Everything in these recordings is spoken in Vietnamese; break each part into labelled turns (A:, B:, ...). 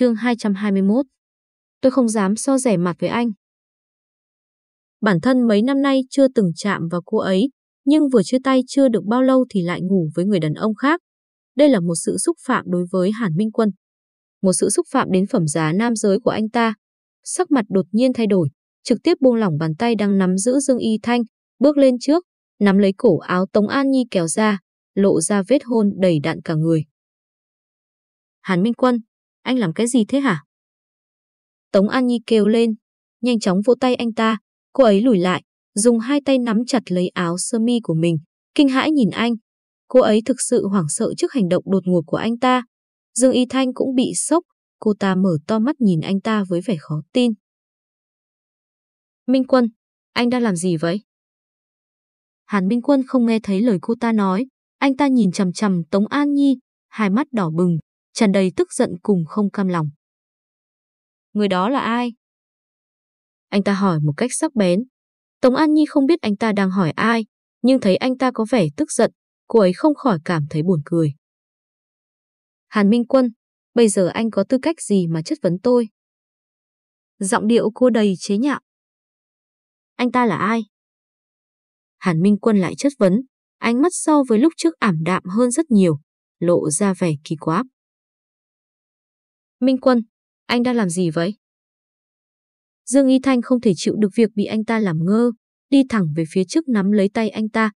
A: Chương 221 Tôi không dám so rẻ mặt với anh. Bản thân mấy năm nay chưa từng chạm vào cô ấy, nhưng vừa chia tay chưa được bao lâu thì lại ngủ với người đàn ông khác. Đây là một sự xúc phạm đối với Hàn Minh Quân. Một sự xúc phạm đến phẩm giá nam giới của anh ta. Sắc mặt đột nhiên thay đổi, trực tiếp buông lỏng bàn tay đang nắm giữ Dương Y Thanh, bước lên trước, nắm lấy cổ áo Tống An Nhi kéo ra, lộ ra vết hôn đầy đặn cả người. Hàn Minh Quân, anh làm cái gì thế hả? Tống An Nhi kêu lên, nhanh chóng vỗ tay anh ta, cô ấy lùi lại, dùng hai tay nắm chặt lấy áo sơ mi của mình, kinh hãi nhìn anh. Cô ấy thực sự hoảng sợ trước hành động đột ngột của anh ta. Dương Y Thanh cũng bị sốc, cô ta mở to mắt nhìn anh ta với vẻ khó tin. Minh Quân, anh đang làm gì vậy? Hàn Minh Quân không nghe thấy lời cô ta nói, anh ta nhìn chằm chằm Tống An Nhi, hai mắt đỏ bừng, tràn đầy tức giận cùng không cam lòng. Người đó là ai? Anh ta hỏi một cách sắc bén. Tống An Nhi không biết anh ta đang hỏi ai, nhưng thấy anh ta có vẻ tức giận, cô ấy không khỏi cảm thấy buồn cười. Hàn Minh Quân, bây giờ anh có tư cách gì mà chất vấn tôi? Giọng điệu cô đầy chế nhạo. Anh ta là ai? Hàn Minh Quân lại chất vấn, ánh mắt so với lúc trước ảm đạm hơn rất nhiều, lộ ra vẻ kỳ quáp. Minh Quân, anh đang làm gì vậy? Dương Y Thanh không thể chịu được việc bị anh ta làm ngơ, đi thẳng về phía trước nắm lấy tay anh ta.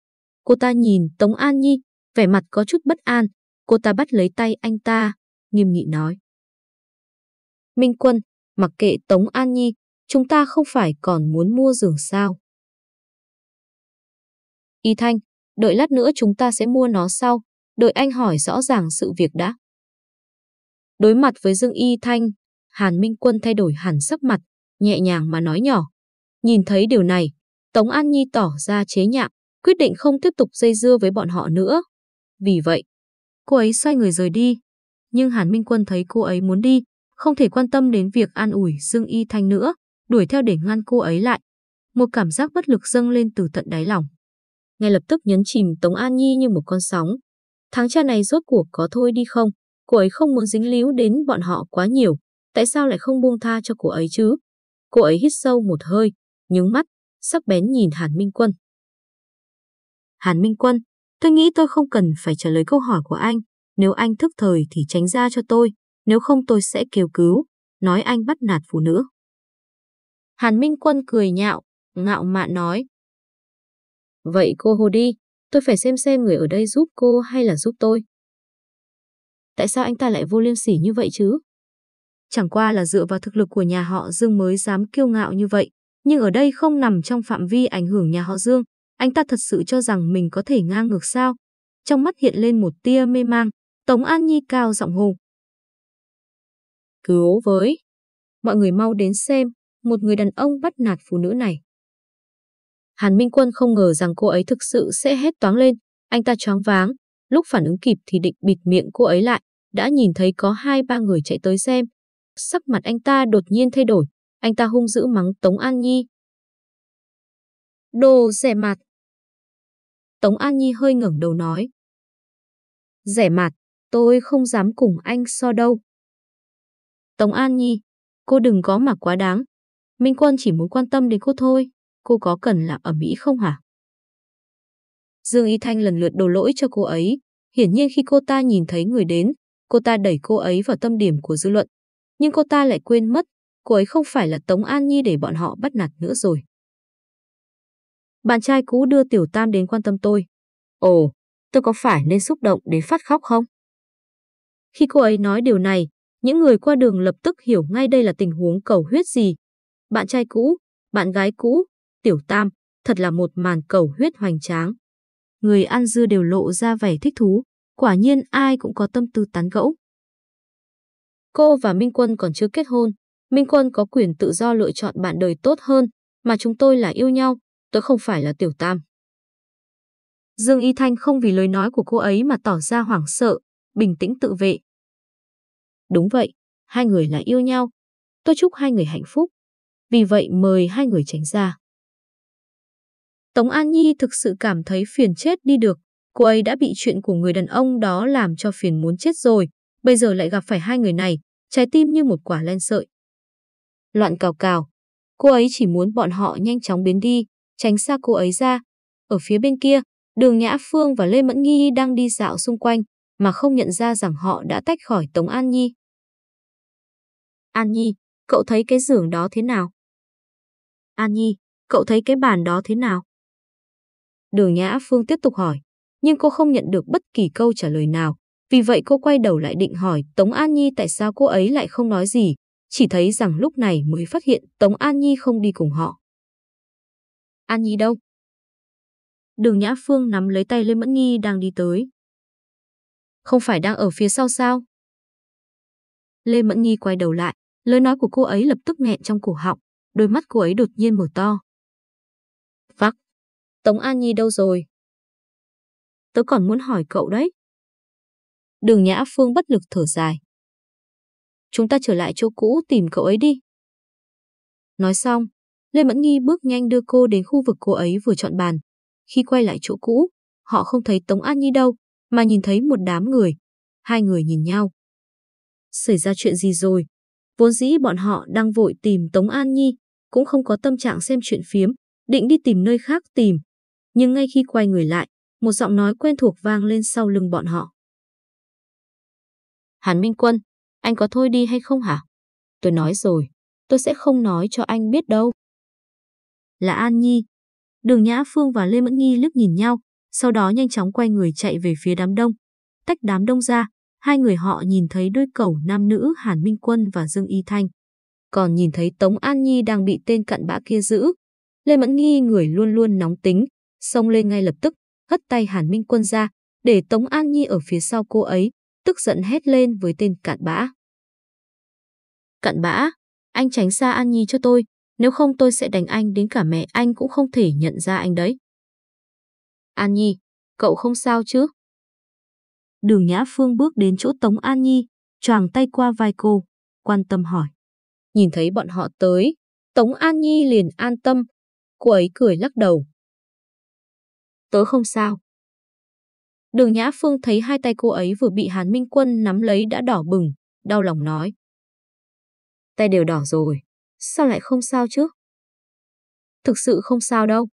A: Cô ta nhìn Tống An Nhi, vẻ mặt có chút bất an. Cô ta bắt lấy tay anh ta, nghiêm nghị nói. Minh Quân, mặc kệ Tống An Nhi, chúng ta không phải còn muốn mua giường sao? Y Thanh, đợi lát nữa chúng ta sẽ mua nó sau, đợi anh hỏi rõ ràng sự việc đã. Đối mặt với Dương Y Thanh, Hàn Minh Quân thay đổi hẳn sắc mặt, nhẹ nhàng mà nói nhỏ. Nhìn thấy điều này, Tống An Nhi tỏ ra chế nhạo, quyết định không tiếp tục dây dưa với bọn họ nữa. Vì vậy, cô ấy xoay người rời đi. Nhưng Hàn Minh Quân thấy cô ấy muốn đi, không thể quan tâm đến việc an ủi Dương Y Thanh nữa, đuổi theo để ngăn cô ấy lại. Một cảm giác bất lực dâng lên từ tận đáy lòng. Ngay lập tức nhấn chìm Tống An Nhi như một con sóng. Tháng cha này rốt cuộc có thôi đi không? Cô ấy không muốn dính líu đến bọn họ quá nhiều. Tại sao lại không buông tha cho cô ấy chứ? Cô ấy hít sâu một hơi, nhướng mắt, sắc bén nhìn Hàn Minh Quân. Hàn Minh Quân, tôi nghĩ tôi không cần phải trả lời câu hỏi của anh. Nếu anh thức thời thì tránh ra cho tôi, nếu không tôi sẽ kêu cứu, nói anh bắt nạt phụ nữ. Hàn Minh Quân cười nhạo, ngạo mạn nói. Vậy cô Hồ đi, tôi phải xem xem người ở đây giúp cô hay là giúp tôi. Tại sao anh ta lại vô liêm sỉ như vậy chứ? Chẳng qua là dựa vào thực lực của nhà họ Dương mới dám kiêu ngạo như vậy, nhưng ở đây không nằm trong phạm vi ảnh hưởng nhà họ Dương, anh ta thật sự cho rằng mình có thể ngang ngược sao? Trong mắt hiện lên một tia mê mang, Tống An Nhi cao giọng hô. Cứu với! Mọi người mau đến xem, một người đàn ông bắt nạt phụ nữ này. Hàn Minh Quân không ngờ rằng cô ấy thực sự sẽ hét toáng lên, anh ta choáng váng, lúc phản ứng kịp thì định bịt miệng cô ấy lại, đã nhìn thấy có hai ba người chạy tới xem, Sắc mặt anh ta đột nhiên thay đổi, anh ta hung dữ mắng Tống An Nhi. Đồ rẻ mặt. Tống An Nhi hơi ngẩng đầu nói. Rẻ mặt, tôi không dám cùng anh so đâu. Tống An Nhi, cô đừng có mà quá đáng. Minh Quân chỉ muốn quan tâm đến cô thôi, cô có cần là ở Mỹ không hả? Dương Y Thanh lần lượt đổ lỗi cho cô ấy. Hiển nhiên khi cô ta nhìn thấy người đến, cô ta đẩy cô ấy vào tâm điểm của dư luận, nhưng cô ta lại quên mất, cô ấy không phải là Tống An Nhi để bọn họ bắt nạt nữa rồi. Bạn trai cũ đưa Tiểu Tam đến quan tâm tôi. Ồ, tôi có phải nên xúc động đến phát khóc không? Khi cô ấy nói điều này, những người qua đường lập tức hiểu ngay đây là tình huống cầu huyết gì. Bạn trai cũ, bạn gái cũ, Tiểu Tam, thật là một màn cầu huyết hoành tráng. Người ăn dưa đều lộ ra vẻ thích thú, quả nhiên ai cũng có tâm tư tán gẫu. Cô và Minh Quân còn chưa kết hôn. Minh Quân có quyền tự do lựa chọn bạn đời tốt hơn, mà chúng tôi là yêu nhau, tôi không phải là tiểu tam. Dương Y Thanh không vì lời nói của cô ấy mà tỏ ra hoảng sợ, bình tĩnh tự vệ. Đúng vậy, hai người là yêu nhau. Tôi chúc hai người hạnh phúc. Vì vậy mời hai người tránh ra. Tống An Nhi thực sự cảm thấy phiền chết đi được. Cô ấy đã bị chuyện của người đàn ông đó làm cho phiền muốn chết rồi, bây giờ lại gặp phải hai người này, trái tim như một quả len sợi. Loạn cào cào, cô ấy chỉ muốn bọn họ nhanh chóng biến đi, tránh xa cô ấy ra. Ở phía bên kia, đường Nhã Phương và Lê Mẫn Nghi đang đi dạo xung quanh, mà không nhận ra rằng họ đã tách khỏi Tống An Nhi. An Nhi, cậu thấy cái giường đó thế nào? An Nhi, cậu thấy cái bàn đó thế nào? Đường Nhã Phương tiếp tục hỏi, nhưng cô không nhận được bất kỳ câu trả lời nào. Vì vậy cô quay đầu lại định hỏi Tống An Nhi tại sao cô ấy lại không nói gì, chỉ thấy rằng lúc này mới phát hiện Tống An Nhi không đi cùng họ. An Nhi đâu? Đường Nhã Phương nắm lấy tay Lê Mẫn Nhi đang đi tới. Không phải đang ở phía sau sao? Lê Mẫn Nhi quay đầu lại, lời nói của cô ấy lập tức nghẹn trong cổ họng, đôi mắt cô ấy đột nhiên mở to. Tống An Nhi đâu rồi? Tớ còn muốn hỏi cậu đấy. Đường Nhã Phương bất lực thở dài. Chúng ta trở lại chỗ cũ tìm cậu ấy đi. Nói xong, Lê Mẫn Nghi bước nhanh đưa cô đến khu vực cô ấy vừa chọn bàn. Khi quay lại chỗ cũ, họ không thấy Tống An Nhi đâu, mà nhìn thấy một đám người. Hai người nhìn nhau. Xảy ra chuyện gì rồi? Vốn dĩ bọn họ đang vội tìm Tống An Nhi, cũng không có tâm trạng xem chuyện phiếm, định đi tìm nơi khác tìm. Nhưng ngay khi quay người lại, một giọng nói quen thuộc vang lên sau lưng bọn họ. Hàn Minh Quân, anh có thôi đi hay không hả? Tôi nói rồi, tôi sẽ không nói cho anh biết đâu. Là An Nhi. Đường Nhã Phương và Lê Mẫn Nhi liếc nhìn nhau, sau đó nhanh chóng quay người chạy về phía đám đông. Tách đám đông ra, hai người họ nhìn thấy đôi cẩu nam nữ Hàn Minh Quân và Dương Y Thanh. Còn nhìn thấy Tống An Nhi đang bị tên cặn bã kia giữ. Lê Mẫn Nhi người luôn luôn nóng tính, xông lên ngay lập tức, hất tay Hàn Minh Quân ra, để Tống An Nhi ở phía sau cô ấy, tức giận hét lên với tên cặn bã. Cặn bã, anh tránh xa An Nhi cho tôi, nếu không tôi sẽ đánh anh đến cả mẹ anh cũng không thể nhận ra anh đấy. An Nhi, cậu không sao chứ? Đường Nhã Phương bước đến chỗ Tống An Nhi, choàng tay qua vai cô, quan tâm hỏi. Nhìn thấy bọn họ tới, Tống An Nhi liền an tâm. Cô ấy cười lắc đầu. Tớ không sao. Đường Nhã Phương thấy hai tay cô ấy vừa bị Hàn Minh Quân nắm lấy đã đỏ bừng, đau lòng nói. Tay đều đỏ rồi, sao lại không sao chứ? Thực sự không sao đâu.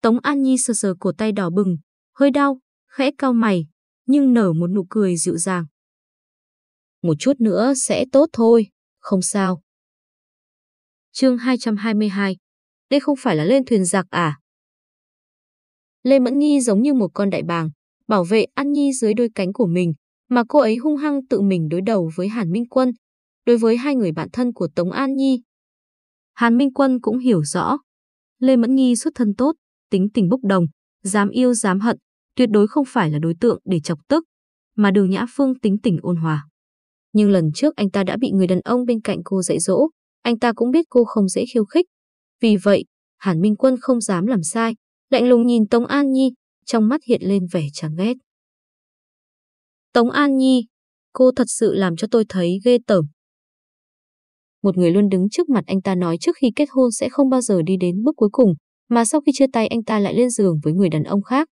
A: Tống An Nhi sờ sờ cổ tay đỏ bừng, hơi đau, khẽ cao mày, nhưng nở một nụ cười dịu dàng. Một chút nữa sẽ tốt thôi, không sao. Chương 222 Đây không phải là lên thuyền giặc à? Lê Mẫn Nhi giống như một con đại bàng, bảo vệ An Nhi dưới đôi cánh của mình, mà cô ấy hung hăng tự mình đối đầu với Hàn Minh Quân, đối với hai người bạn thân của Tống An Nhi. Hàn Minh Quân cũng hiểu rõ, Lê Mẫn Nhi xuất thân tốt, tính tình bốc đồng, dám yêu dám hận, tuyệt đối không phải là đối tượng để chọc tức, mà Đường Nhã Phương tính tình ôn hòa. Nhưng lần trước anh ta đã bị người đàn ông bên cạnh cô dạy dỗ, anh ta cũng biết cô không dễ khiêu khích. Vì vậy, Hàn Minh Quân không dám làm sai, lạnh lùng nhìn Tống An Nhi, trong mắt hiện lên vẻ chán ghét. Tống An Nhi, cô thật sự làm cho tôi thấy ghê tởm. Một người luôn đứng trước mặt anh ta nói trước khi kết hôn sẽ không bao giờ đi đến bước cuối cùng, mà sau khi chia tay anh ta lại lên giường với người đàn ông khác.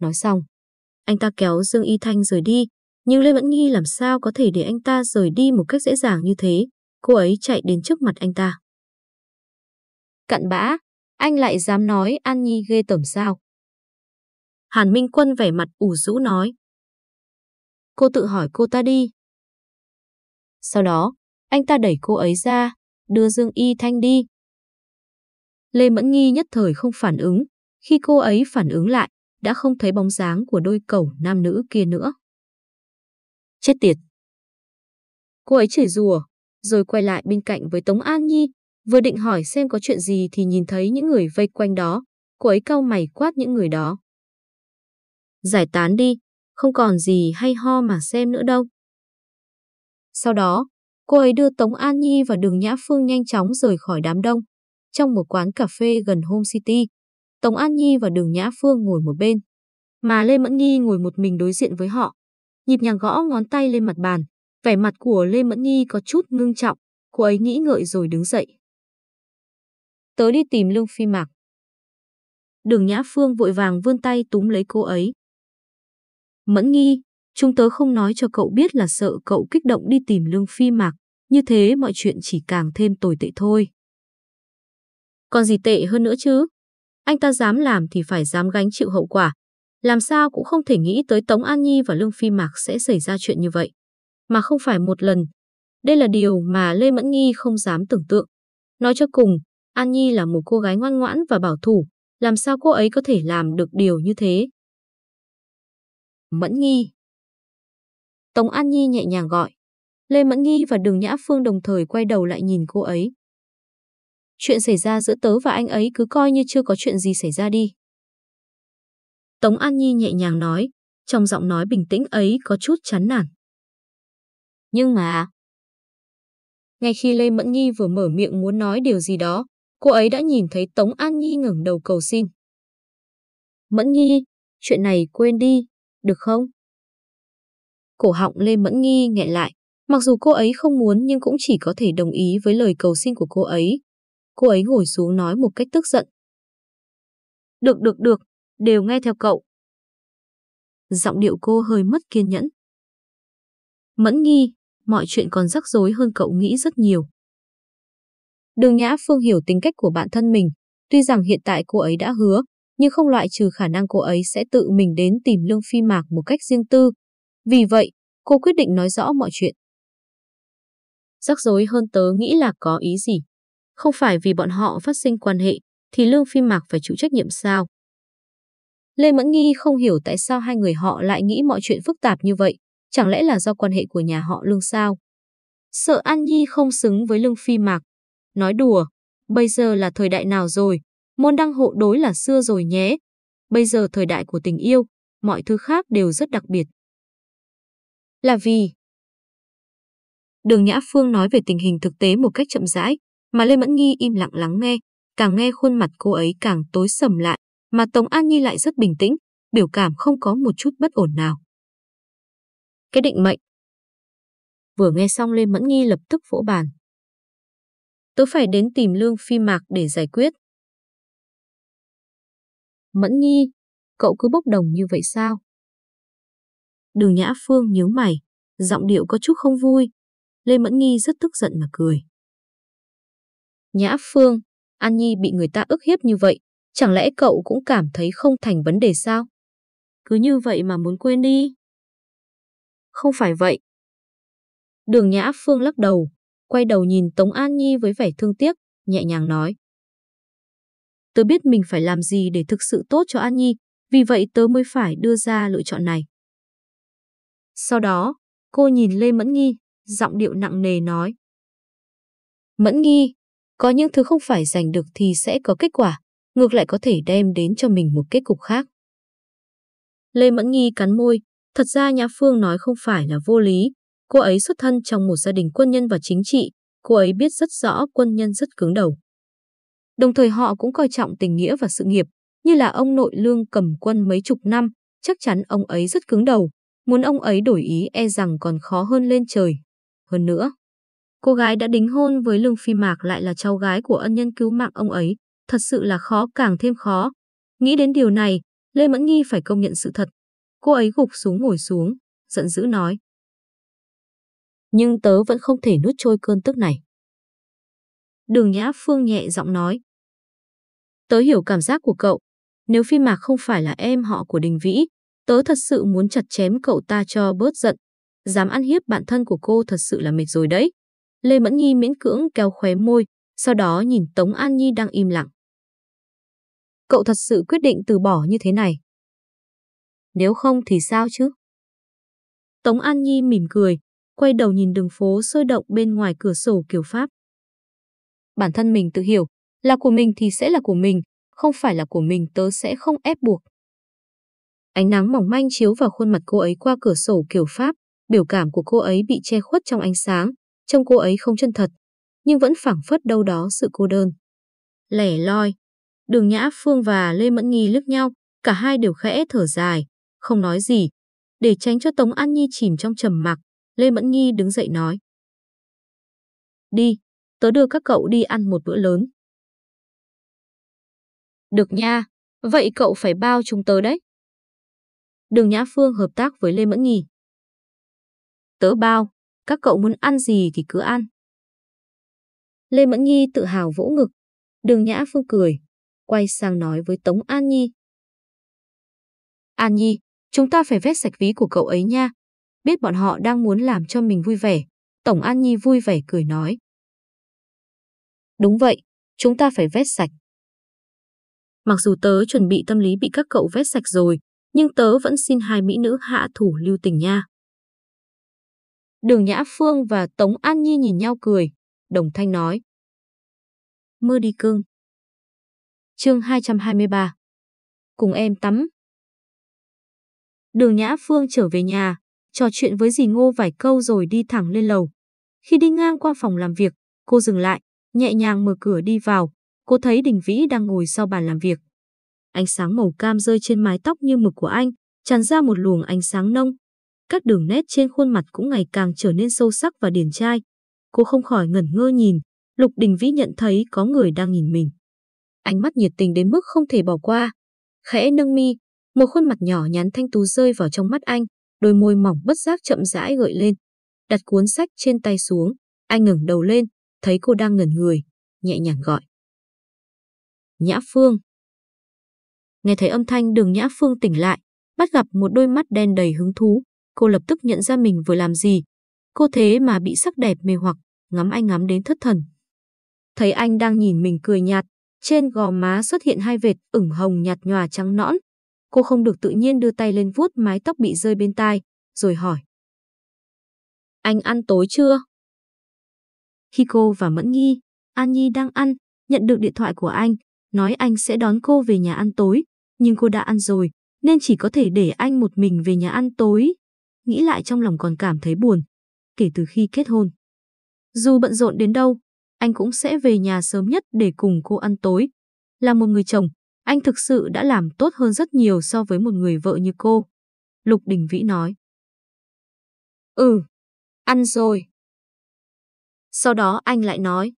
A: Nói xong, anh ta kéo Dương Y Thanh rời đi, nhưng Lê Mẫn nghi làm sao có thể để anh ta rời đi một cách dễ dàng như thế, cô ấy chạy đến trước mặt anh ta. Cặn bã, anh lại dám nói An Nhi ghê tởm sao? Hàn Minh Quân vẻ mặt ủ rũ nói. Cô tự hỏi cô ta đi. Sau đó, anh ta đẩy cô ấy ra, đưa Dương Y Thanh đi. Lê Mẫn Nghi nhất thời không phản ứng, khi cô ấy phản ứng lại, đã không thấy bóng dáng của đôi cẩu nam nữ kia nữa. Chết tiệt! Cô ấy chửi rùa, rồi quay lại bên cạnh với Tống An Nhi, vừa định hỏi xem có chuyện gì thì nhìn thấy những người vây quanh đó, cô ấy cau mày quát những người đó. Giải tán đi, không còn gì hay ho mà xem nữa đâu. Sau đó, cô ấy đưa Tống An Nhi và Đường Nhã Phương nhanh chóng rời khỏi đám đông. Trong một quán cà phê gần Home City, Tống An Nhi và Đường Nhã Phương ngồi một bên, mà Lê Mẫn Nhi ngồi một mình đối diện với họ. Nhịp nhàng gõ ngón tay lên mặt bàn, vẻ mặt của Lê Mẫn Nhi có chút ngưng trọng, cô ấy nghĩ ngợi rồi đứng dậy. Tớ đi tìm Lương Phi Mạc. Đường Nhã Phương vội vàng vươn tay túm lấy cô ấy. Mẫn nghi chúng tớ không nói cho cậu biết là sợ cậu kích động đi tìm Lương Phi Mạc, như thế mọi chuyện chỉ càng thêm tồi tệ thôi. Còn gì tệ hơn nữa chứ? Anh ta dám làm thì phải dám gánh chịu hậu quả. Làm sao cũng không thể nghĩ tới Tống An Nhi và Lương Phi Mạc sẽ xảy ra chuyện như vậy. Mà không phải một lần. Đây là điều mà Lê Mẫn Nghi không dám tưởng tượng. Nói cho cùng, An Nhi là một cô gái ngoan ngoãn và bảo thủ. Làm sao cô ấy có thể làm được điều như thế? Mẫn Nghi Tống An Nhi nhẹ nhàng gọi. Lê Mẫn Nghi và Đường Nhã Phương đồng thời quay đầu lại nhìn cô ấy. Chuyện xảy ra giữa tớ và anh ấy cứ coi như chưa có chuyện gì xảy ra đi. Tống An Nhi nhẹ nhàng nói, trong giọng nói bình tĩnh ấy có chút chán nản. Nhưng mà... Ngay khi Lê Mẫn Nhi vừa mở miệng muốn nói điều gì đó, cô ấy đã nhìn thấy Tống An Nhi ngẩng đầu cầu xin. Mẫn Nhi, chuyện này quên đi, được không? Cổ họng Lê Mẫn nhi nghẹn lại, mặc dù cô ấy không muốn nhưng cũng chỉ có thể đồng ý với lời cầu xin của cô ấy. Cô ấy ngồi xuống nói một cách tức giận. Được được được, đều nghe theo cậu. Giọng điệu cô hơi mất kiên nhẫn. Mẫn nghi, mọi chuyện còn rắc rối hơn cậu nghĩ rất nhiều. Đường Nhã Phương hiểu tính cách của bản thân mình, tuy rằng hiện tại cô ấy đã hứa, nhưng không loại trừ khả năng cô ấy sẽ tự mình đến tìm Lương Phi Mạc một cách riêng tư. Vì vậy, cô quyết định nói rõ mọi chuyện. Rắc rối hơn tớ nghĩ là có ý gì? Không phải vì bọn họ phát sinh quan hệ, thì Lương Phi Mạc phải chịu trách nhiệm sao? Lê Mẫn Nghi không hiểu tại sao hai người họ lại nghĩ mọi chuyện phức tạp như vậy, chẳng lẽ là do quan hệ của nhà họ Lương sao? Sợ An Nhi không xứng với Lương Phi Mạc. Nói đùa, bây giờ là thời đại nào rồi, môn đăng hộ đối là xưa rồi nhé. Bây giờ thời đại của tình yêu, mọi thứ khác đều rất đặc biệt. Là vì... Đường Nhã Phương nói về tình hình thực tế một cách chậm rãi, mà Lê Mẫn Nghi im lặng lắng nghe, càng nghe khuôn mặt cô ấy càng tối sầm lại, mà Tống An Nhi lại rất bình tĩnh, biểu cảm không có một chút bất ổn nào. Cái định mệnh. Vừa nghe xong Lê Mẫn Nghi lập tức vỗ bàn. Tớ phải đến tìm Lương Phi Mạc để giải quyết. Mẫn Nhi, cậu cứ bốc đồng như vậy sao? Đường Nhã Phương nhíu mày, giọng điệu có chút không vui. Lê Mẫn Nghi rất tức giận mà cười. Nhã Phương, An Nhi bị người ta ức hiếp như vậy, chẳng lẽ cậu cũng cảm thấy không thành vấn đề sao? Cứ như vậy mà muốn quên đi. Không phải vậy. Đường Nhã Phương lắc đầu, quay đầu nhìn Tống An Nhi với vẻ thương tiếc, nhẹ nhàng nói. Tớ biết mình phải làm gì để thực sự tốt cho An Nhi, vì vậy tớ mới phải đưa ra lựa chọn này. Sau đó, cô nhìn Lê Mẫn Nghi, giọng điệu nặng nề nói. Mẫn Nghi, có những thứ không phải giành được thì sẽ có kết quả, ngược lại có thể đem đến cho mình một kết cục khác. Lê Mẫn Nghi cắn môi, thật ra Nhã Phương nói không phải là vô lý, cô ấy xuất thân trong một gia đình quân nhân và chính trị, cô ấy biết rất rõ quân nhân rất cứng đầu. Đồng thời họ cũng coi trọng tình nghĩa và sự nghiệp, như là ông nội lương cầm quân mấy chục năm, chắc chắn ông ấy rất cứng đầu, muốn ông ấy đổi ý e rằng còn khó hơn lên trời. Hơn nữa, cô gái đã đính hôn với Lương Phi Mạc lại là cháu gái của ân nhân cứu mạng ông ấy, thật sự là khó càng thêm khó. Nghĩ đến điều này, Lê Mẫn Nghi phải công nhận sự thật. Cô ấy gục xuống ngồi xuống, giận dữ nói. Nhưng tớ vẫn không thể nuốt trôi cơn tức này. Đường Nhã Phương nhẹ giọng nói. Tớ hiểu cảm giác của cậu. Nếu Phi Mạc không phải là em họ của Đình Vĩ, tớ thật sự muốn chặt chém cậu ta cho bớt giận. Dám ăn hiếp bạn thân của cô thật sự là mệt rồi đấy. Lê Mẫn Nhi miễn cưỡng kéo khóe môi, sau đó nhìn Tống An Nhi đang im lặng. Cậu thật sự quyết định từ bỏ như thế này. Nếu không thì sao chứ? Tống An Nhi mỉm cười, quay đầu nhìn đường phố sôi động bên ngoài cửa sổ kiểu Pháp. Bản thân mình tự hiểu, là của mình thì sẽ là của mình, không phải là của mình tớ sẽ không ép buộc. Ánh nắng mỏng manh chiếu vào khuôn mặt cô ấy qua cửa sổ kiểu Pháp, biểu cảm của cô ấy bị che khuất trong ánh sáng, trông cô ấy không chân thật, nhưng vẫn phảng phất đâu đó sự cô đơn. Lẻ loi, đường Nhã Phương và Lê Mẫn Nghi lướt nhau, cả hai đều khẽ thở dài, không nói gì. Để tránh cho Tống An Nhi chìm trong trầm mặc, Lê Mẫn Nghi đứng dậy nói. Đi, tớ đưa các cậu đi ăn một bữa lớn. Được nha, vậy cậu phải bao chúng tớ đấy. Đường Nhã Phương hợp tác với Lê Mẫn Nghi. Tớ bao, các cậu muốn ăn gì thì cứ ăn. Lê Mẫn Nhi tự hào vỗ ngực. Đường Nhã Phương cười, quay sang nói với Tống An Nhi. An Nhi, chúng ta phải vét sạch ví của cậu ấy nha. Biết bọn họ đang muốn làm cho mình vui vẻ. Tổng An Nhi vui vẻ cười nói. Đúng vậy, chúng ta phải vét sạch. Mặc dù tớ chuẩn bị tâm lý bị các cậu vét sạch rồi, nhưng tớ vẫn xin hai mỹ nữ hạ thủ lưu tình nha. Đường Nhã Phương và Tống An Nhi nhìn nhau cười, đồng thanh nói. Mưa đi cưng. chương 223 Cùng em tắm. Đường Nhã Phương trở về nhà, trò chuyện với dì Ngô vài câu rồi đi thẳng lên lầu. Khi đi ngang qua phòng làm việc, cô dừng lại, nhẹ nhàng mở cửa đi vào. Cô thấy Đình Vĩ đang ngồi sau bàn làm việc. Ánh sáng màu cam rơi trên mái tóc như mực của anh, tràn ra một luồng ánh sáng nông. Các đường nét trên khuôn mặt cũng ngày càng trở nên sâu sắc và điển trai. Cô không khỏi ngẩn ngơ nhìn, Lục Đình Vĩ nhận thấy có người đang nhìn mình. Ánh mắt nhiệt tình đến mức không thể bỏ qua. Khẽ nâng mi, một khuôn mặt nhỏ nhắn thanh tú rơi vào trong mắt anh, đôi môi mỏng bất giác chậm rãi gợi lên. Đặt cuốn sách trên tay xuống, anh ngẩng đầu lên, thấy cô đang ngẩn người, nhẹ nhàng gọi. Nhã Phương. Nghe thấy âm thanh đường Nhã Phương tỉnh lại, bắt gặp một đôi mắt đen đầy hứng thú, cô lập tức nhận ra mình vừa làm gì. Cô thế mà bị sắc đẹp mê hoặc, ngắm anh ngắm đến thất thần. Thấy anh đang nhìn mình cười nhạt, trên gò má xuất hiện hai vệt ửng hồng nhạt nhòa trắng nõn. Cô không được tự nhiên đưa tay lên vuốt mái tóc bị rơi bên tai, rồi hỏi. Anh ăn tối chưa? Khi cô và Mẫn Nhi, An Nhi đang ăn, nhận được điện thoại của anh, nói anh sẽ đón cô về nhà ăn tối, nhưng cô đã ăn rồi, nên chỉ có thể để anh một mình về nhà ăn tối. Nghĩ lại trong lòng còn cảm thấy buồn, kể từ khi kết hôn. Dù bận rộn đến đâu, anh cũng sẽ về nhà sớm nhất để cùng cô ăn tối. Là một người chồng, anh thực sự đã làm tốt hơn rất nhiều so với một người vợ như cô. Lục Đình Vĩ nói. Ừ, ăn rồi. Sau đó anh lại nói.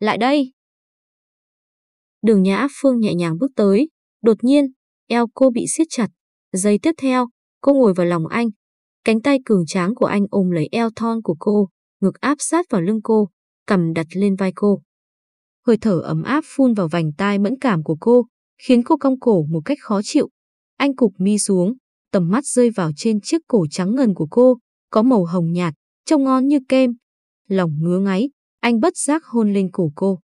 A: Lại đây. Đường Nhã Phương nhẹ nhàng bước tới, đột nhiên, eo cô bị siết chặt. Giây tiếp theo, cô ngồi vào lòng anh. Cánh tay cường tráng của anh ôm lấy eo thon của cô, ngực áp sát vào lưng cô, cầm đặt lên vai cô. Hơi thở ấm áp phun vào vành tai mẫn cảm của cô, khiến cô cong cổ một cách khó chịu. Anh cụp mi xuống, tầm mắt rơi vào trên chiếc cổ trắng ngần của cô, có màu hồng nhạt, trông ngon như kem. Lòng ngứa ngáy, anh bất giác hôn lên cổ cô.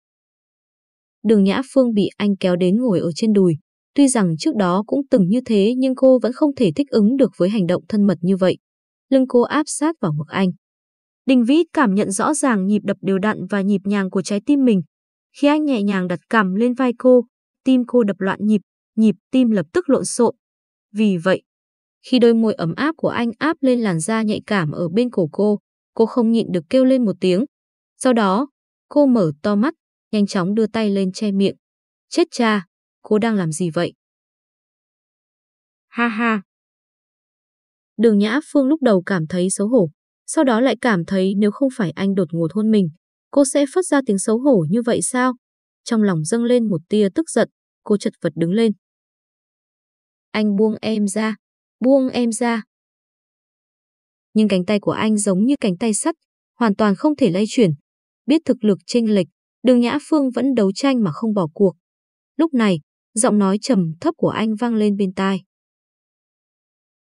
A: Đường Nhã Phương bị anh kéo đến ngồi ở trên đùi. Tuy rằng trước đó cũng từng như thế nhưng cô vẫn không thể thích ứng được với hành động thân mật như vậy. Lưng cô áp sát vào ngực anh. Đình Vĩ cảm nhận rõ ràng nhịp đập đều đặn và nhịp nhàng của trái tim mình. Khi anh nhẹ nhàng đặt cằm lên vai cô, tim cô đập loạn nhịp, nhịp tim lập tức lộn xộn. Vì vậy, khi đôi môi ấm áp của anh áp lên làn da nhạy cảm ở bên cổ cô, cô không nhịn được kêu lên một tiếng. Sau đó, cô mở to mắt, nhanh chóng đưa tay lên che miệng. Chết cha, cô đang làm gì vậy? Ha ha. Đường Nhã Phương lúc đầu cảm thấy xấu hổ, sau đó lại cảm thấy nếu không phải anh đột ngột hôn mình, cô sẽ phát ra tiếng xấu hổ như vậy sao? Trong lòng dâng lên một tia tức giận, cô chật vật đứng lên. Anh buông em ra, buông em ra. Nhưng cánh tay của anh giống như cánh tay sắt, hoàn toàn không thể lay chuyển. Biết thực lực chênh lệch, đường Nhã Phương vẫn đấu tranh mà không bỏ cuộc. Lúc này, giọng nói trầm thấp của anh vang lên bên tai.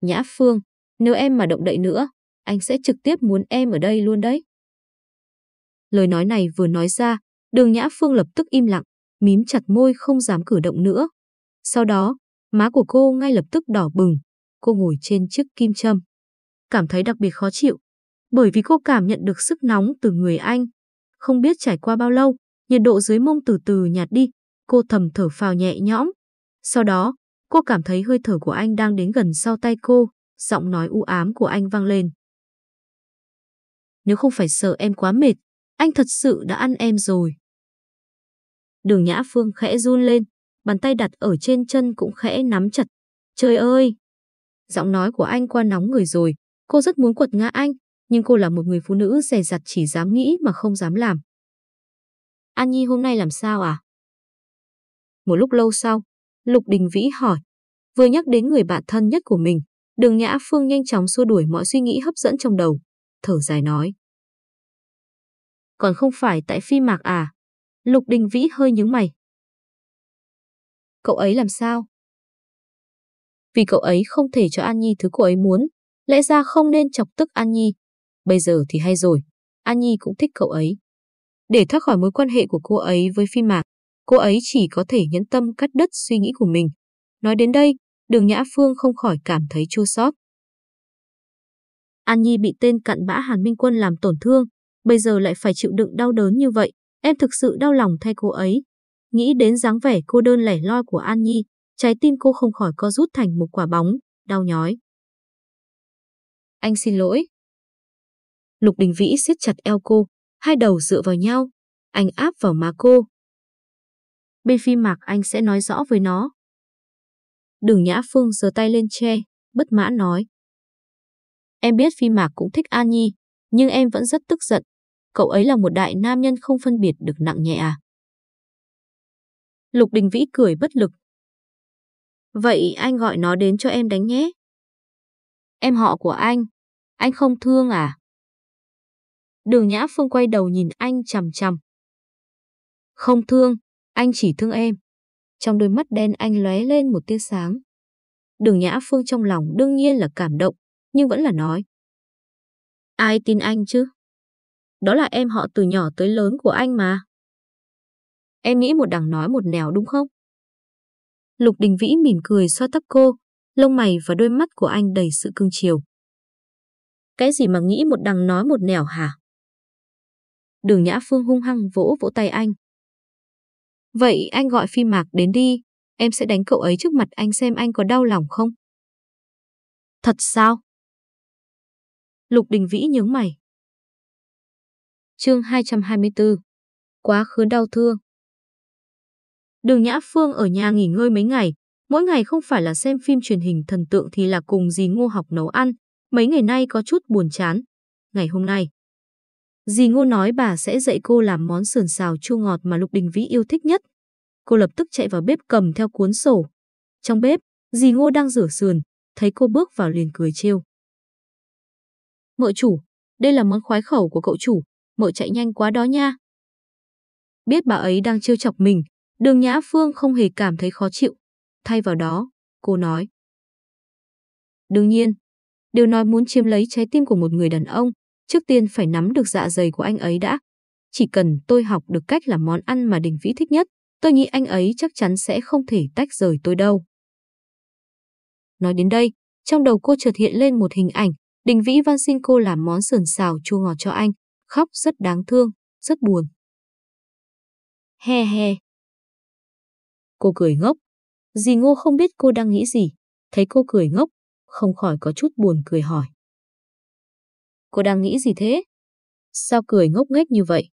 A: Nhã Phương, nếu em mà động đậy nữa, anh sẽ trực tiếp muốn em ở đây luôn đấy. Lời nói này vừa nói ra, đường Nhã Phương lập tức im lặng, mím chặt môi không dám cử động nữa. Sau đó, má của cô ngay lập tức đỏ bừng, cô ngồi trên chiếc kim châm. Cảm thấy đặc biệt khó chịu, bởi vì cô cảm nhận được sức nóng từ người anh. Không biết trải qua bao lâu, nhiệt độ dưới mông từ từ nhạt đi, cô thầm thở phào nhẹ nhõm. Sau đó, cô cảm thấy hơi thở của anh đang đến gần sau tay cô, giọng nói u ám của anh vang lên. Nếu không phải sợ em quá mệt, anh thật sự đã ăn em rồi. Đường Nhã Phương khẽ run lên, bàn tay đặt ở trên chân cũng khẽ nắm chặt. Trời ơi! Giọng nói của anh qua nóng người rồi, cô rất muốn quật ngã anh, nhưng cô là một người phụ nữ dè dặt chỉ dám nghĩ mà không dám làm. An Nhi hôm nay làm sao à? Một lúc lâu sau, Lục Đình Vĩ hỏi. Vừa nhắc đến người bạn thân nhất của mình, Đường Nhã Phương nhanh chóng xua đuổi mọi suy nghĩ hấp dẫn trong đầu, thở dài nói. Còn không phải tại phi mạc à? Lục Đình Vĩ hơi nhướng mày. Cậu ấy làm sao? Vì cậu ấy không thể cho An Nhi thứ cô ấy muốn, lẽ ra không nên chọc tức An Nhi. Bây giờ thì hay rồi, An Nhi cũng thích cậu ấy. Để thoát khỏi mối quan hệ của cô ấy với phi mạc, cô ấy chỉ có thể nhẫn tâm cắt đứt suy nghĩ của mình. Nói đến đây, đường Nhã Phương không khỏi cảm thấy chua xót. An Nhi bị tên cặn bã Hàn Minh Quân làm tổn thương, bây giờ lại phải chịu đựng đau đớn như vậy, em thực sự đau lòng thay cô ấy. Nghĩ đến dáng vẻ cô đơn lẻ loi của An Nhi, trái tim cô không khỏi co rút thành một quả bóng, đau nhói. Anh xin lỗi. Lục Đình Vĩ siết chặt eo cô, hai đầu dựa vào nhau, anh áp vào má cô. Bên phi mạc anh sẽ nói rõ với nó. Đường Nhã Phương giơ tay lên che, bất mãn nói. Em biết phi mạc cũng thích An Nhi, nhưng em vẫn rất tức giận. Cậu ấy là một đại nam nhân không phân biệt được nặng nhẹ à. Lục Đình Vĩ cười bất lực. Vậy anh gọi nó đến cho em đánh nhé. Em họ của anh, anh không thương à? Đường Nhã Phương quay đầu nhìn anh chằm chằm. Không thương, anh chỉ thương em. Trong đôi mắt đen anh lóe lên một tia sáng. Đường Nhã Phương trong lòng đương nhiên là cảm động, nhưng vẫn là nói. Ai tin anh chứ? Đó là em họ từ nhỏ tới lớn của anh mà. Em nghĩ một đằng nói một nẻo đúng không? Lục Đình Vĩ mỉm cười xoa tóc cô, lông mày và đôi mắt của anh đầy sự cương chiều. Cái gì mà nghĩ một đằng nói một nẻo hả? Đường Nhã Phương hung hăng vỗ vỗ tay anh. Vậy anh gọi phi mạc đến đi, em sẽ đánh cậu ấy trước mặt anh xem anh có đau lòng không? Thật sao? Lục Đình Vĩ nhướng mày. Chương 224 Quá khứ đau thương Đường Nhã Phương ở nhà nghỉ ngơi mấy ngày, mỗi ngày không phải là xem phim truyền hình thần tượng thì là cùng dì Ngô học nấu ăn, mấy ngày nay có chút buồn chán. Ngày hôm nay, dì Ngô nói bà sẽ dạy cô làm món sườn xào chua ngọt mà Lục Đình Vĩ yêu thích nhất. Cô lập tức chạy vào bếp cầm theo cuốn sổ. Trong bếp, dì Ngô đang rửa sườn, thấy cô bước vào liền cười trêu. Mợ chủ, đây là món khoái khẩu của cậu chủ, mợ chạy nhanh quá đó nha. Biết bà ấy đang trêu chọc mình, đường Nhã Phương không hề cảm thấy khó chịu. Thay vào đó, cô nói. Đương nhiên, điều nói muốn chiếm lấy trái tim của một người đàn ông, trước tiên phải nắm được dạ dày của anh ấy đã. Chỉ cần tôi học được cách làm món ăn mà Đình Vĩ thích nhất, tôi nghĩ anh ấy chắc chắn sẽ không thể tách rời tôi đâu. Nói đến đây, trong đầu cô chợt hiện lên một hình ảnh, Đình Vĩ van xin cô làm món sườn xào chua ngọt cho anh, khóc rất đáng thương, rất buồn. He he. Cô cười ngốc. Dì Ngô không biết cô đang nghĩ gì, thấy cô cười ngốc, không khỏi có chút buồn cười hỏi. Cô đang nghĩ gì thế? Sao cười ngốc nghếch như vậy?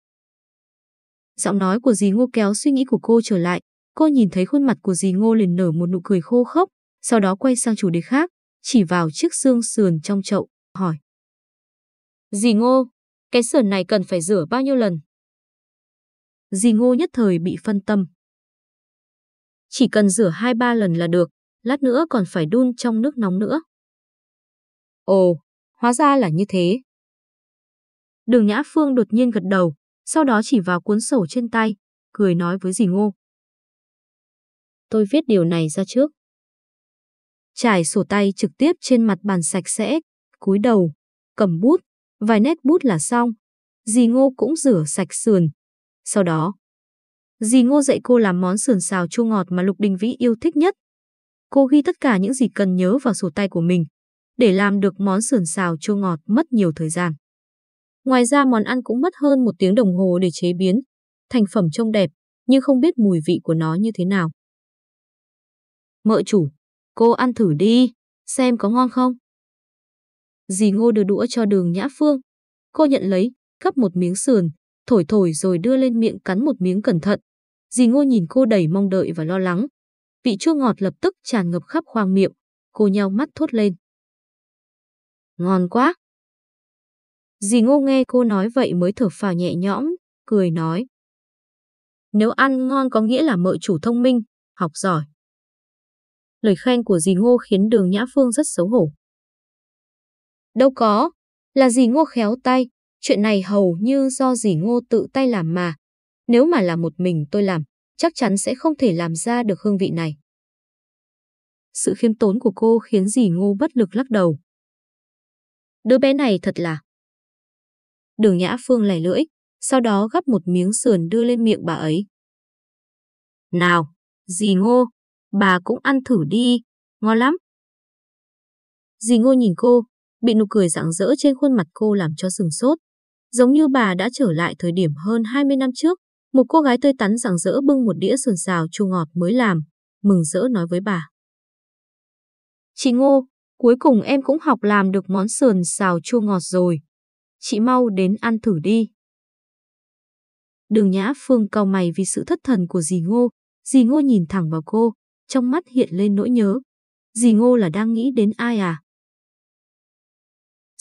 A: Giọng nói của dì Ngô kéo suy nghĩ của cô trở lại, cô nhìn thấy khuôn mặt của dì Ngô liền nở một nụ cười khô khốc, sau đó quay sang chủ đề khác, chỉ vào chiếc xương sườn trong chậu, hỏi. Dì Ngô, cái sườn này cần phải rửa bao nhiêu lần? Dì Ngô nhất thời bị phân tâm. Chỉ cần rửa hai ba lần là được, lát nữa còn phải đun trong nước nóng nữa. Ồ, hóa ra là như thế. Đường Nhã Phương đột nhiên gật đầu, sau đó chỉ vào cuốn sổ trên tay, cười nói với dì Ngô. Tôi viết điều này ra trước. Trải sổ tay trực tiếp trên mặt bàn sạch sẽ, cúi đầu, cầm bút, vài nét bút là xong. Dì Ngô cũng rửa sạch sườn. Sau đó, dì Ngô dạy cô làm món sườn xào chua ngọt mà Lục Đình Vĩ yêu thích nhất. Cô ghi tất cả những gì cần nhớ vào sổ tay của mình. Để làm được món sườn xào chua ngọt mất nhiều thời gian. Ngoài ra món ăn cũng mất hơn một tiếng đồng hồ để chế biến. Thành phẩm trông đẹp, nhưng không biết mùi vị của nó như thế nào. Mợ chủ, cô ăn thử đi, xem có ngon không? Dì Ngô đưa đũa cho đường Nhã Phương. Cô nhận lấy, gắp một miếng sườn, thổi thổi rồi đưa lên miệng cắn một miếng cẩn thận. Dì Ngô nhìn cô đầy mong đợi và lo lắng. Vị chua ngọt lập tức tràn ngập khắp khoang miệng, cô nhau mắt thốt lên. Ngon quá! Dì Ngô nghe cô nói vậy mới thở phào nhẹ nhõm, cười nói. Nếu ăn ngon có nghĩa là mợ chủ thông minh, học giỏi. Lời khen của dì Ngô khiến đường Nhã Phương rất xấu hổ. Đâu có, là dì Ngô khéo tay, chuyện này hầu như do dì Ngô tự tay làm mà. Nếu mà là một mình tôi làm, chắc chắn sẽ không thể làm ra được hương vị này. Sự khiêm tốn của cô khiến dì Ngô bất lực lắc đầu. Đứa bé này thật là... Đường Nhã Phương lẻ lưỡi, sau đó gắp một miếng sườn đưa lên miệng bà ấy. Nào, dì Ngô, bà cũng ăn thử đi, ngon lắm. Dì Ngô nhìn cô, bị nụ cười rạng rỡ trên khuôn mặt cô làm cho sừng sốt. Giống như bà đã trở lại thời điểm hơn 20 năm trước, một cô gái tươi tắn rạng rỡ bưng một đĩa sườn xào chua ngọt mới làm, mừng rỡ nói với bà. Chị Ngô, cuối cùng em cũng học làm được món sườn xào chua ngọt rồi. Chị mau đến ăn thử đi. Đường Nhã Phương cau mày vì sự thất thần của dì Ngô. Dì Ngô nhìn thẳng vào cô, trong mắt hiện lên nỗi nhớ. Dì Ngô là đang nghĩ đến ai à?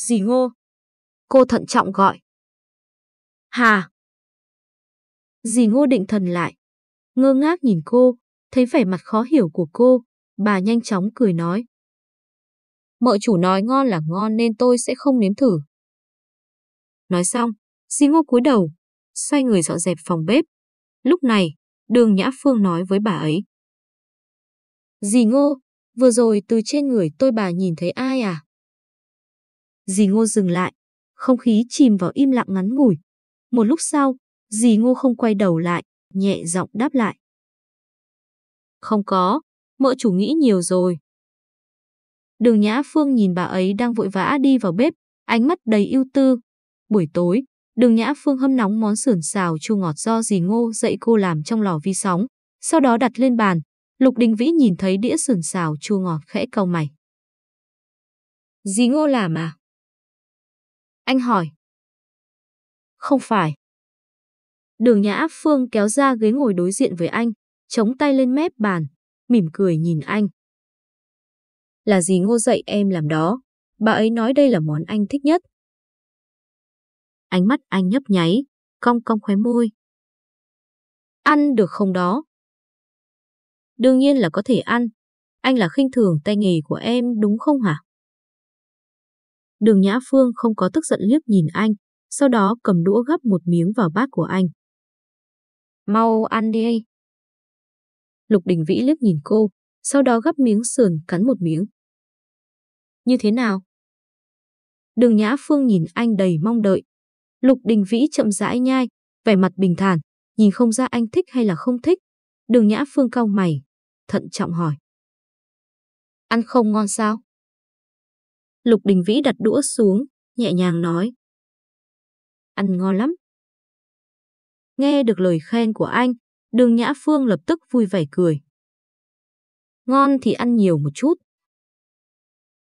A: Dì Ngô. Cô thận trọng gọi. Hà. Dì Ngô định thần lại. Ngơ ngác nhìn cô, thấy vẻ mặt khó hiểu của cô, bà nhanh chóng cười nói. Mợ chủ nói ngon là ngon nên tôi sẽ không nếm thử. Nói xong, dì Ngô cúi đầu, xoay người dọn dẹp phòng bếp. Lúc này, đường Nhã Phương nói với bà ấy. Dì Ngô, vừa rồi từ trên người tôi bà nhìn thấy ai à? Dì Ngô dừng lại, không khí chìm vào im lặng ngắn ngủi. Một lúc sau, dì Ngô không quay đầu lại, nhẹ giọng đáp lại. Không có, mợ chủ nghĩ nhiều rồi. Đường Nhã Phương nhìn bà ấy đang vội vã đi vào bếp, ánh mắt đầy ưu tư. Buổi tối, Đường Nhã Phương hâm nóng món sườn xào chua ngọt do dì Ngô dạy cô làm trong lò vi sóng, sau đó đặt lên bàn. Lục Đình Vĩ nhìn thấy đĩa sườn xào chua ngọt khẽ cau mày. Dì Ngô làm à? Anh hỏi. Không phải. Đường Nhã Phương kéo ra ghế ngồi đối diện với anh, chống tay lên mép bàn, mỉm cười nhìn anh. Là gì Ngô dạy em làm đó, bà ấy nói đây là món anh thích nhất. Ánh mắt anh nhấp nháy, cong cong khóe môi. Ăn được không đó? Đương nhiên là có thể ăn. Anh là khinh thường tay nghề của em đúng không hả? Đường Nhã Phương không có tức giận liếc nhìn anh, sau đó cầm đũa gắp một miếng vào bát của anh. Mau ăn đi. Lục Đình Vĩ liếc nhìn cô, sau đó gắp miếng sườn cắn một miếng. Như thế nào? Đường Nhã Phương nhìn anh đầy mong đợi. Lục Đình Vĩ chậm rãi nhai, vẻ mặt bình thản, nhìn không ra anh thích hay là không thích. Đường Nhã Phương cau mày, thận trọng hỏi. Ăn không ngon sao? Lục Đình Vĩ đặt đũa xuống, nhẹ nhàng nói. Ăn ngon lắm. Nghe được lời khen của anh, đường Nhã Phương lập tức vui vẻ cười. Ngon thì ăn nhiều một chút.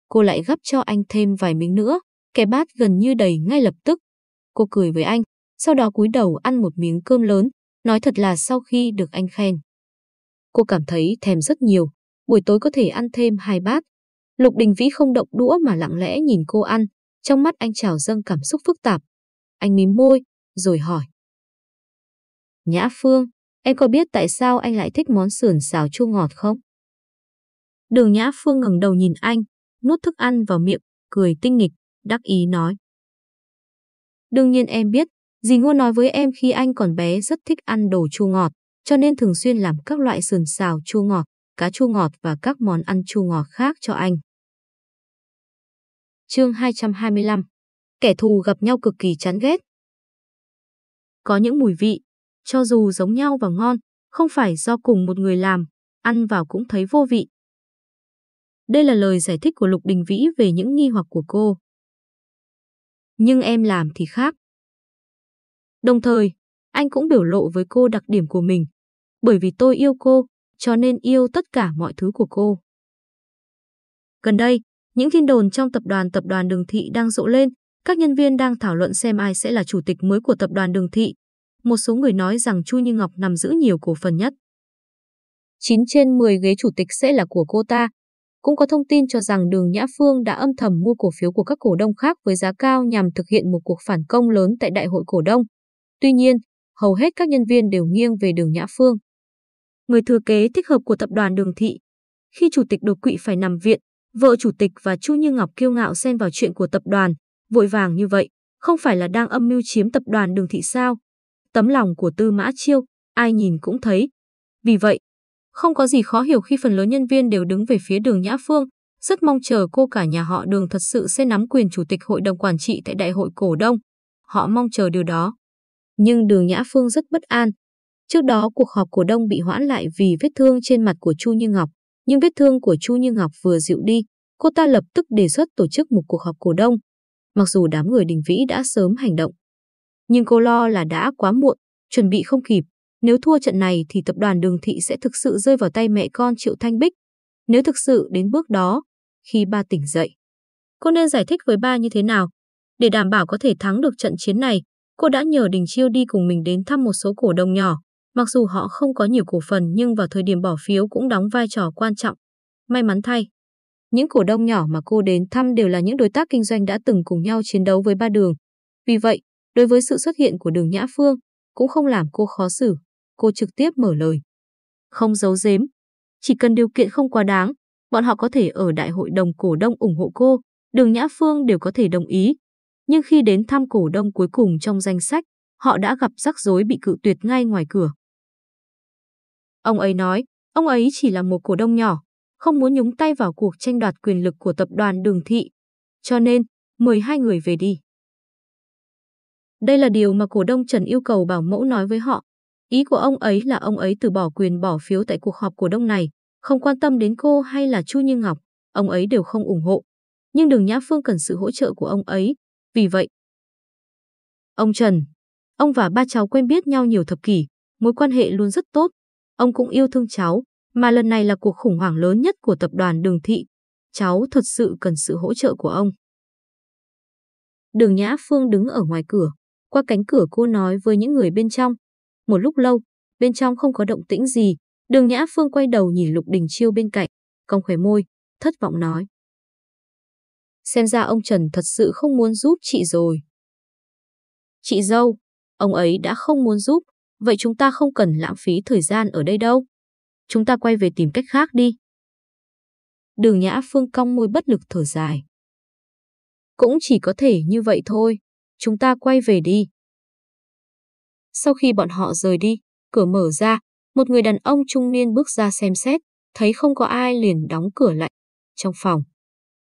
A: Cô lại gấp cho anh thêm vài miếng nữa, cái bát gần như đầy ngay lập tức. Cô cười với anh, sau đó cúi đầu ăn một miếng cơm lớn, nói thật là sau khi được anh khen. Cô cảm thấy thèm rất nhiều, buổi tối có thể ăn thêm hai bát. Lục Đình Vĩ không động đũa mà lặng lẽ nhìn cô ăn, trong mắt anh trào dâng cảm xúc phức tạp. Anh mím môi, rồi hỏi. Nhã Phương, em có biết tại sao anh lại thích món sườn xào chua ngọt không? Đường Nhã Phương ngẩng đầu nhìn anh, nuốt thức ăn vào miệng, cười tinh nghịch, đắc ý nói. Đương nhiên em biết, dì Ngô nói với em khi anh còn bé rất thích ăn đồ chua ngọt, cho nên thường xuyên làm các loại sườn xào chua ngọt, cá chua ngọt và các món ăn chua ngọt khác cho anh. Chương 225 Kẻ thù gặp nhau cực kỳ chán ghét. Có những mùi vị, cho dù giống nhau và ngon, không phải do cùng một người làm, ăn vào cũng thấy vô vị. Đây là lời giải thích của Lục Đình Vĩ về những nghi hoặc của cô. Nhưng em làm thì khác. Đồng thời, anh cũng biểu lộ với cô đặc điểm của mình. Bởi vì tôi yêu cô, cho nên yêu tất cả mọi thứ của cô. Gần đây, những tin đồn trong tập đoàn tập đoàn Đường Thị đang rộ lên, các nhân viên đang thảo luận xem ai sẽ là chủ tịch mới của tập đoàn Đường Thị. Một số người nói rằng Chu Như Ngọc nằm giữ nhiều cổ phần nhất. 9 trên 10 ghế chủ tịch sẽ là của cô ta, cũng có thông tin cho rằng Đường Nhã Phương đã âm thầm mua cổ phiếu của các cổ đông khác với giá cao nhằm thực hiện một cuộc phản công lớn tại đại hội cổ đông. Tuy nhiên, hầu hết các nhân viên đều nghiêng về Đường Nhã Phương. Người thừa kế thích hợp của tập đoàn Đường Thị. Khi chủ tịch đột quỵ phải nằm viện, Vợ chủ tịch và Chu Như Ngọc kiêu ngạo xen vào chuyện của tập đoàn, vội vàng như vậy, không phải là đang âm mưu chiếm tập đoàn đường thị sao? Tấm lòng của Tư Mã Chiêu, ai nhìn cũng thấy. Vì vậy, không có gì khó hiểu khi phần lớn nhân viên đều đứng về phía đường Nhã Phương, rất mong chờ cô cả nhà họ đường thật sự sẽ nắm quyền chủ tịch hội đồng quản trị tại đại hội cổ đông. Họ mong chờ điều đó. Nhưng đường Nhã Phương rất bất an. Trước đó cuộc họp cổ đông bị hoãn lại vì vết thương trên mặt của Chu Như Ngọc. Nhưng vết thương của Chu Như Ngọc vừa dịu đi, cô ta lập tức đề xuất tổ chức một cuộc họp cổ đông. Mặc dù đám người đình vĩ đã sớm hành động. Nhưng cô lo là đã quá muộn, chuẩn bị không kịp. Nếu thua trận này thì tập đoàn Đường Thị sẽ thực sự rơi vào tay mẹ con Triệu Thanh Bích. Nếu thực sự đến bước đó, khi ba tỉnh dậy. Cô nên giải thích với ba như thế nào? Để đảm bảo có thể thắng được trận chiến này, cô đã nhờ Đình Chiêu đi cùng mình đến thăm một số cổ đông nhỏ. Mặc dù họ không có nhiều cổ phần nhưng vào thời điểm bỏ phiếu cũng đóng vai trò quan trọng. May mắn thay, những cổ đông nhỏ mà cô đến thăm đều là những đối tác kinh doanh đã từng cùng nhau chiến đấu với ba đường. Vì vậy, đối với sự xuất hiện của đường Nhã Phương, cũng không làm cô khó xử. Cô trực tiếp mở lời. Không giấu giếm. Chỉ cần điều kiện không quá đáng, bọn họ có thể ở đại hội đồng cổ đông ủng hộ cô, đường Nhã Phương đều có thể đồng ý. Nhưng khi đến thăm cổ đông cuối cùng trong danh sách, họ đã gặp rắc rối bị cự tuyệt ngay ngoài cửa. Ông ấy nói, ông ấy chỉ là một cổ đông nhỏ, không muốn nhúng tay vào cuộc tranh đoạt quyền lực của tập đoàn Đường Thị. Cho nên, mời hai người về đi. Đây là điều mà cổ đông Trần yêu cầu bảo mẫu nói với họ. Ý của ông ấy là ông ấy từ bỏ quyền bỏ phiếu tại cuộc họp cổ đông này, không quan tâm đến cô hay là Chu Như Ngọc, ông ấy đều không ủng hộ. Nhưng Đường Nhã Phương cần sự hỗ trợ của ông ấy, vì vậy. Ông Trần, ông và ba cháu quen biết nhau nhiều thập kỷ, mối quan hệ luôn rất tốt. Ông cũng yêu thương cháu, mà lần này là cuộc khủng hoảng lớn nhất của tập đoàn Đường Thị. Cháu thật sự cần sự hỗ trợ của ông. Đường Nhã Phương đứng ở ngoài cửa, qua cánh cửa cô nói với những người bên trong. Một lúc lâu, bên trong không có động tĩnh gì, đường Nhã Phương quay đầu nhìn Lục Đình Chiêu bên cạnh, cong khóe môi, thất vọng nói. Xem ra ông Trần thật sự không muốn giúp chị rồi. Chị dâu, ông ấy đã không muốn giúp, vậy chúng ta không cần lãng phí thời gian ở đây đâu. Chúng ta quay về tìm cách khác đi. Đường Nhã Phương cong môi bất lực thở dài. Cũng chỉ có thể như vậy thôi, chúng ta quay về đi. Sau khi bọn họ rời đi, cửa mở ra, một người đàn ông trung niên bước ra xem xét, thấy không có ai liền đóng cửa lại. Trong phòng,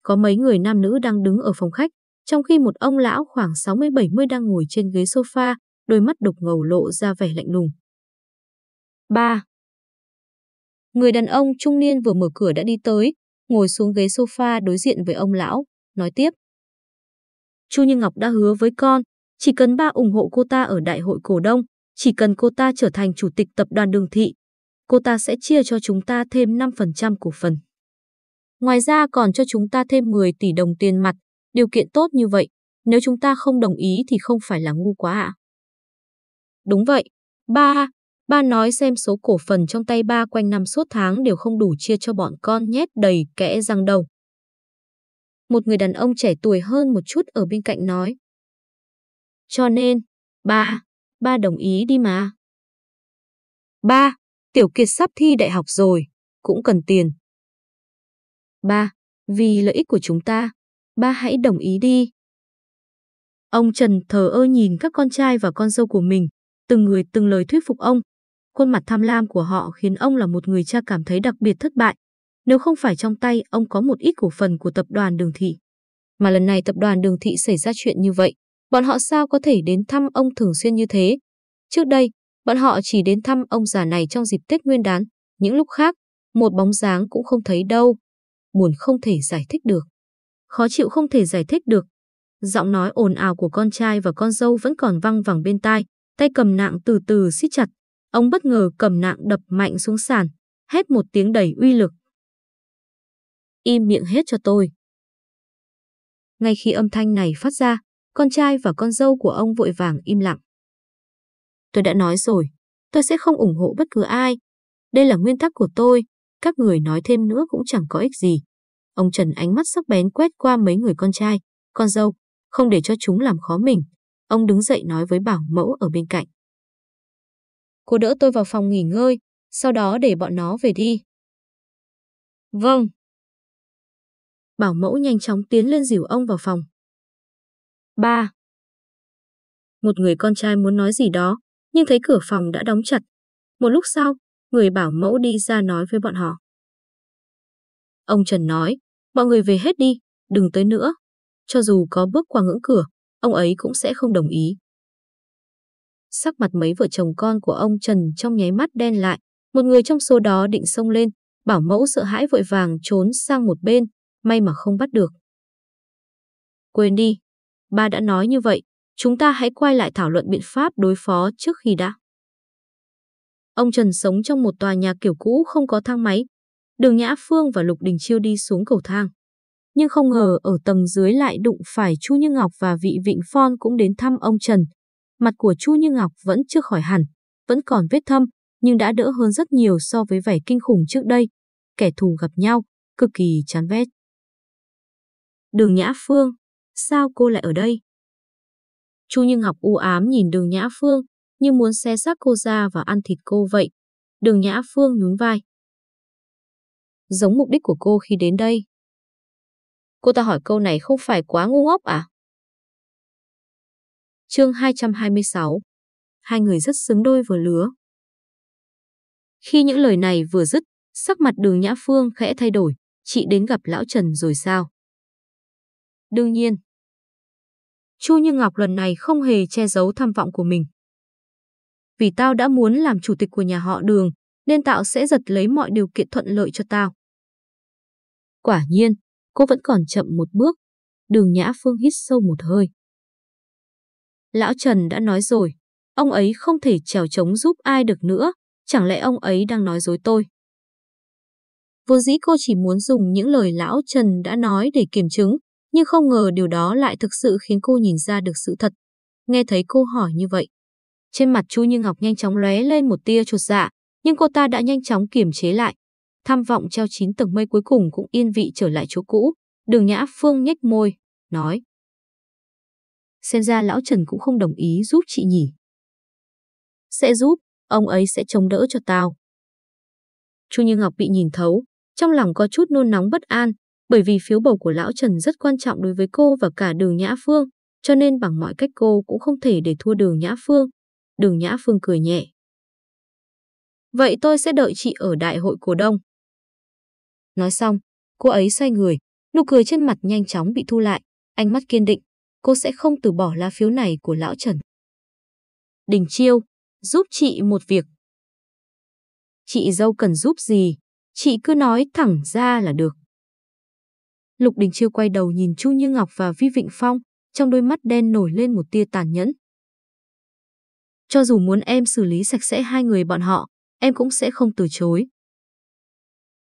A: có mấy người nam nữ đang đứng ở phòng khách, trong khi một ông lão khoảng 60-70 đang ngồi trên ghế sofa, đôi mắt đục ngầu lộ ra vẻ lạnh lùng. 3. Người đàn ông trung niên vừa mở cửa đã đi tới, ngồi xuống ghế sofa đối diện với ông lão, nói tiếp. Chu Như Ngọc đã hứa với con, chỉ cần ba ủng hộ cô ta ở đại hội cổ đông, chỉ cần cô ta trở thành chủ tịch tập đoàn đường thị, cô ta sẽ chia cho chúng ta thêm 5% cổ phần. Ngoài ra còn cho chúng ta thêm 10 tỷ đồng tiền mặt, điều kiện tốt như vậy, nếu chúng ta không đồng ý thì không phải là ngu quá ạ. À? Đúng vậy, ba, ba nói xem số cổ phần trong tay ba quanh năm suốt tháng đều không đủ chia cho bọn con nhét đầy kẽ răng đầu. Một người đàn ông trẻ tuổi hơn một chút ở bên cạnh nói. Cho nên, ba, ba đồng ý đi mà. Ba, Tiểu Kiệt sắp thi đại học rồi, cũng cần tiền. Ba, vì lợi ích của chúng ta, ba hãy đồng ý đi. Ông Trần thờ ơ nhìn các con trai và con dâu của mình, từng người từng lời thuyết phục ông. Khuôn mặt tham lam của họ khiến ông là một người cha cảm thấy đặc biệt thất bại. Nếu không phải trong tay ông có một ít cổ phần của tập đoàn Đường Thị. Mà lần này tập đoàn Đường Thị xảy ra chuyện như vậy, bọn họ sao có thể đến thăm ông thường xuyên như thế? Trước đây, bọn họ chỉ đến thăm ông già này trong dịp Tết Nguyên đán, những lúc khác, một bóng dáng cũng không thấy đâu. Buồn không thể giải thích được. Khó chịu không thể giải thích được. Giọng nói ồn ào của con trai và con dâu vẫn còn văng vẳng bên tai, tay cầm nạng từ từ siết chặt. Ông bất ngờ cầm nạng đập mạnh xuống sàn, hét một tiếng đầy uy lực. Im miệng hết cho tôi. Ngay khi âm thanh này phát ra, con trai và con dâu của ông vội vàng im lặng. Tôi đã nói rồi, tôi sẽ không ủng hộ bất cứ ai. Đây là nguyên tắc của tôi, các người nói thêm nữa cũng chẳng có ích gì. Ông Trần ánh mắt sắc bén quét qua mấy người con trai, con dâu, không để cho chúng làm khó mình. Ông đứng dậy nói với bảo mẫu ở bên cạnh. Cô đỡ tôi vào phòng nghỉ ngơi, sau đó để bọn nó về đi. Vâng. bảo mẫu nhanh chóng tiến lên dìu ông vào phòng. 3. Một người con trai muốn nói gì đó, nhưng thấy cửa phòng đã đóng chặt. Một lúc sau, người bảo mẫu đi ra nói với bọn họ. Ông Trần nói, mọi người về hết đi, đừng tới nữa. Cho dù có bước qua ngưỡng cửa, ông ấy cũng sẽ không đồng ý. Sắc mặt mấy vợ chồng con của ông Trần trong nháy mắt đen lại, một người trong số đó định xông lên, bảo mẫu sợ hãi vội vàng trốn sang một bên, may mà không bắt được. Quên đi, ba đã nói như vậy, chúng ta hãy quay lại thảo luận biện pháp đối phó trước khi đã. Ông Trần sống trong một tòa nhà kiểu cũ không có thang máy. Đường Nhã Phương và Lục Đình Chiêu đi xuống cầu thang. Nhưng không ngờ ở tầng dưới lại đụng phải Chu Như Ngọc và vị Vịnh Phon cũng đến thăm ông Trần. Mặt của Chu Như Ngọc vẫn chưa khỏi hẳn, vẫn còn vết thâm, nhưng đã đỡ hơn rất nhiều so với vẻ kinh khủng trước đây. Kẻ thù gặp nhau, cực kỳ chán ghét. Đường Nhã Phương, sao cô lại ở đây? Chu Như Ngọc u ám nhìn đường Nhã Phương, như muốn xé xác cô ra và ăn thịt cô vậy. Đường Nhã Phương nhún vai. Giống mục đích của cô khi đến đây. Cô ta hỏi câu này không phải quá ngu ngốc à? Chương 226 Hai người rất xứng đôi vừa lứa. Khi những lời này vừa dứt, sắc mặt đường Nhã Phương khẽ thay đổi. Chị đến gặp Lão Trần rồi sao? Đương nhiên. Chu Như Ngọc lần này không hề che giấu tham vọng của mình. Vì tao đã muốn làm chủ tịch của nhà họ đường, nên tao sẽ giật lấy mọi điều kiện thuận lợi cho tao. Quả nhiên, cô vẫn còn chậm một bước. Đường Nhã Phương hít sâu một hơi. Lão Trần đã nói rồi, ông ấy không thể trèo trống giúp ai được nữa, chẳng lẽ ông ấy đang nói dối tôi? Vô dĩ cô chỉ muốn dùng những lời lão Trần đã nói để kiểm chứng, nhưng không ngờ điều đó lại thực sự khiến cô nhìn ra được sự thật. Nghe thấy cô hỏi như vậy. Trên mặt Chu Như Ngọc nhanh chóng lóe lên một tia chuột dạ, nhưng cô ta đã nhanh chóng kiềm chế lại. Tham vọng treo chín tầng mây cuối cùng cũng yên vị trở lại chỗ cũ. Đường Nhã Phương nhếch môi, nói. Xem ra lão Trần cũng không đồng ý giúp chị nhỉ. Sẽ giúp, ông ấy sẽ chống đỡ cho tao. Chu Như Ngọc bị nhìn thấu, trong lòng có chút nôn nóng bất an, bởi vì phiếu bầu của Lão Trần rất quan trọng đối với cô và cả đường Nhã Phương, cho nên bằng mọi cách cô cũng không thể để thua đường Nhã Phương. Đường Nhã Phương cười nhẹ. Vậy tôi sẽ đợi chị ở đại hội cổ đông. Nói xong, cô ấy xoay người, nụ cười trên mặt nhanh chóng bị thu lại, ánh mắt kiên định, cô sẽ không từ bỏ lá phiếu này của Lão Trần. Đình Chiêu, giúp chị một việc. Chị dâu cần giúp gì, chị cứ nói thẳng ra là được. Lục Đình Chiêu quay đầu nhìn Chu Như Ngọc và Vi Vịnh Phong, trong đôi mắt đen nổi lên một tia tàn nhẫn. Cho dù muốn em xử lý sạch sẽ hai người bọn họ, em cũng sẽ không từ chối.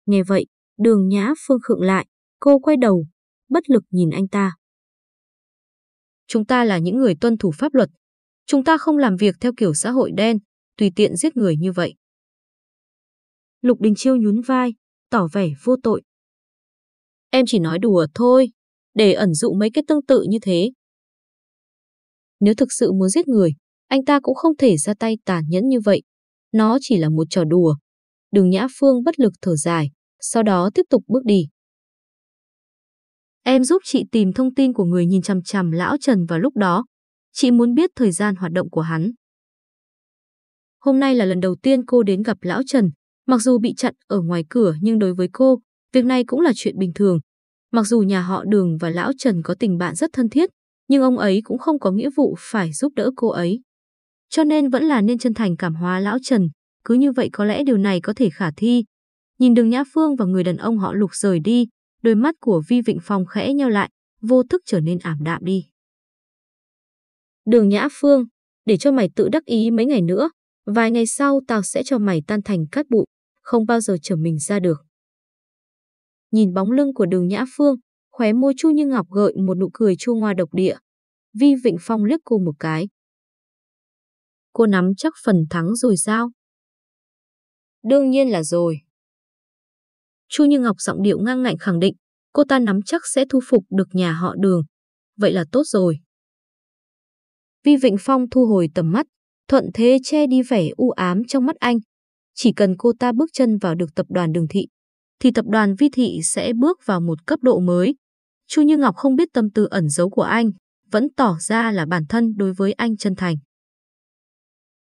A: Nghe vậy, đường nhã phương khựng lại, cô quay đầu, bất lực nhìn anh ta. Chúng ta là những người tuân thủ pháp luật. Chúng ta không làm việc theo kiểu xã hội đen, tùy tiện giết người như vậy. Lục Đình Chiêu nhún vai, tỏ vẻ vô tội. Em chỉ nói đùa thôi, để ẩn dụ mấy cái tương tự như thế. Nếu thực sự muốn giết người, anh ta cũng không thể ra tay tàn nhẫn như vậy. Nó chỉ là một trò đùa. Đường Nhã Phương bất lực thở dài, sau đó tiếp tục bước đi. Em giúp chị tìm thông tin của người nhìn chằm chằm lão Trần vào lúc đó. Chị muốn biết thời gian hoạt động của hắn. Hôm nay là lần đầu tiên cô đến gặp lão Trần. Mặc dù bị chặn ở ngoài cửa nhưng đối với cô, Việc này cũng là chuyện bình thường. Mặc dù nhà họ Đường và Lão Trần có tình bạn rất thân thiết, nhưng ông ấy cũng không có nghĩa vụ phải giúp đỡ cô ấy. Cho nên vẫn là nên chân thành cảm hóa Lão Trần, cứ như vậy có lẽ điều này có thể khả thi. Nhìn đường Nhã Phương và người đàn ông họ lục rời đi, đôi mắt của Vi Vịnh Phong khẽ nhau lại, vô thức trở nên ảm đạm đi. Đường Nhã Phương, để cho mày tự đắc ý mấy ngày nữa, vài ngày sau tao sẽ cho mày tan thành cát bụi, không bao giờ trở mình ra được. Nhìn bóng lưng của đường Nhã Phương, khóe môi Chu Như Ngọc gợi một nụ cười chua ngoa độc địa. Vi Vịnh Phong liếc cô một cái. Cô nắm chắc phần thắng rồi sao? Đương nhiên là rồi. Chu Như Ngọc giọng điệu ngang ngạnh khẳng định, cô ta nắm chắc sẽ thu phục được nhà họ đường. Vậy là tốt rồi. Vi Vịnh Phong thu hồi tầm mắt, thuận thế che đi vẻ u ám trong mắt anh. Chỉ cần cô ta bước chân vào được tập đoàn đường thị, thì tập đoàn Vi Thị sẽ bước vào một cấp độ mới. Chu Như Ngọc không biết tâm tư ẩn giấu của anh, vẫn tỏ ra là bản thân đối với anh chân thành.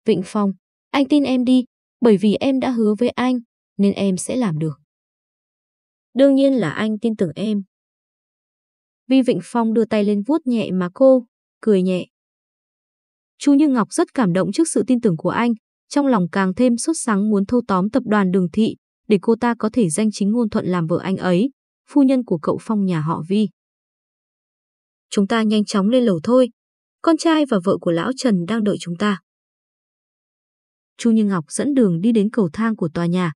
A: Vịnh Phong, anh tin em đi, bởi vì em đã hứa với anh, nên em sẽ làm được. Đương nhiên là anh tin tưởng em. Vi Vịnh Phong đưa tay lên vuốt nhẹ má cô, cười nhẹ. Chu Như Ngọc rất cảm động trước sự tin tưởng của anh, trong lòng càng thêm sốt sắng muốn thâu tóm tập đoàn đường thị, để cô ta có thể danh chính ngôn thuận làm vợ anh ấy, phu nhân của cậu Phong nhà họ Vi. Chúng ta nhanh chóng lên lầu thôi, con trai và vợ của lão Trần đang đợi chúng ta. Chu Như Ngọc dẫn đường đi đến cầu thang của tòa nhà,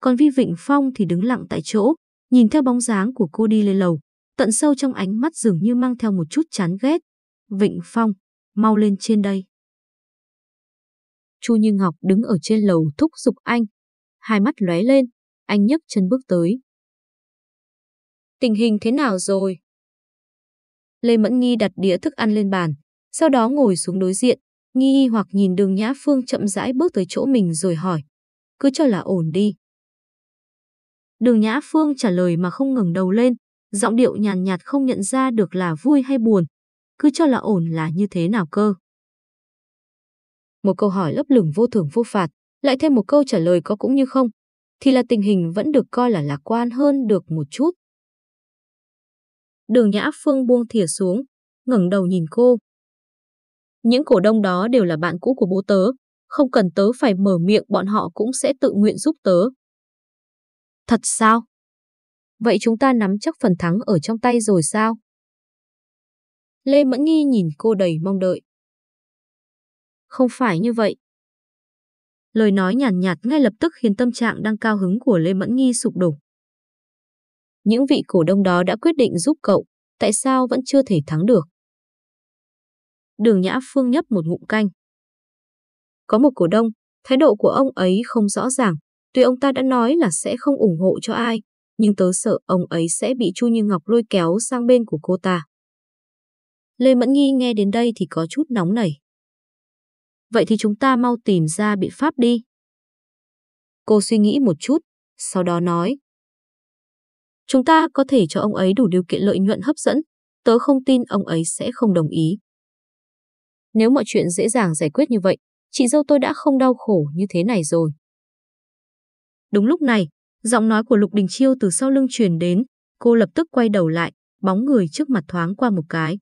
A: còn Vi Vịnh Phong thì đứng lặng tại chỗ, nhìn theo bóng dáng của cô đi lên lầu, tận sâu trong ánh mắt dường như mang theo một chút chán ghét. Vịnh Phong, mau lên trên đây. Chu Như Ngọc đứng ở trên lầu thúc giục anh. Hai mắt lóe lên, anh nhấc chân bước tới. Tình hình thế nào rồi? Lê Mẫn Nghi đặt đĩa thức ăn lên bàn, sau đó ngồi xuống đối diện, nghi hoặc nhìn đường Nhã Phương chậm rãi bước tới chỗ mình rồi hỏi. Cứ cho là ổn đi. Đường Nhã Phương trả lời mà không ngừng đầu lên, giọng điệu nhàn nhạt không nhận ra được là vui hay buồn. Cứ cho là ổn là như thế nào cơ. Một câu hỏi lấp lửng vô thưởng vô phạt, lại thêm một câu trả lời có cũng như không, thì là tình hình vẫn được coi là lạc quan hơn được một chút. Đường Nhã Phương buông thìa xuống, ngẩng đầu nhìn cô. Những cổ đông đó đều là bạn cũ của bố tớ, không cần tớ phải mở miệng bọn họ cũng sẽ tự nguyện giúp tớ. Thật sao? Vậy chúng ta nắm chắc phần thắng ở trong tay rồi sao? Lê Mẫn Nghi nhìn cô đầy mong đợi. Không phải như vậy. Lời nói nhàn nhạt, nhạt ngay lập tức khiến tâm trạng đang cao hứng của Lê Mẫn Nghi sụp đổ. Những vị cổ đông đó đã quyết định giúp cậu, tại sao vẫn chưa thể thắng được? Đường Nhã Phương nhấp một ngụm canh. Có một cổ đông, thái độ của ông ấy không rõ ràng, tuy ông ta đã nói là sẽ không ủng hộ cho ai, nhưng tớ sợ ông ấy sẽ bị Chu Như Ngọc lôi kéo sang bên của cô ta. Lê Mẫn Nghi nghe đến đây thì có chút nóng nảy. Vậy thì chúng ta mau tìm ra biện pháp đi. Cô suy nghĩ một chút, sau đó nói. Chúng ta có thể cho ông ấy đủ điều kiện lợi nhuận hấp dẫn, tớ không tin ông ấy sẽ không đồng ý. Nếu mọi chuyện dễ dàng giải quyết như vậy, chị dâu tôi đã không đau khổ như thế này rồi. Đúng lúc này, giọng nói của Lục Đình Chiêu từ sau lưng truyền đến, cô lập tức quay đầu lại, bóng người trước mặt thoáng qua một cái.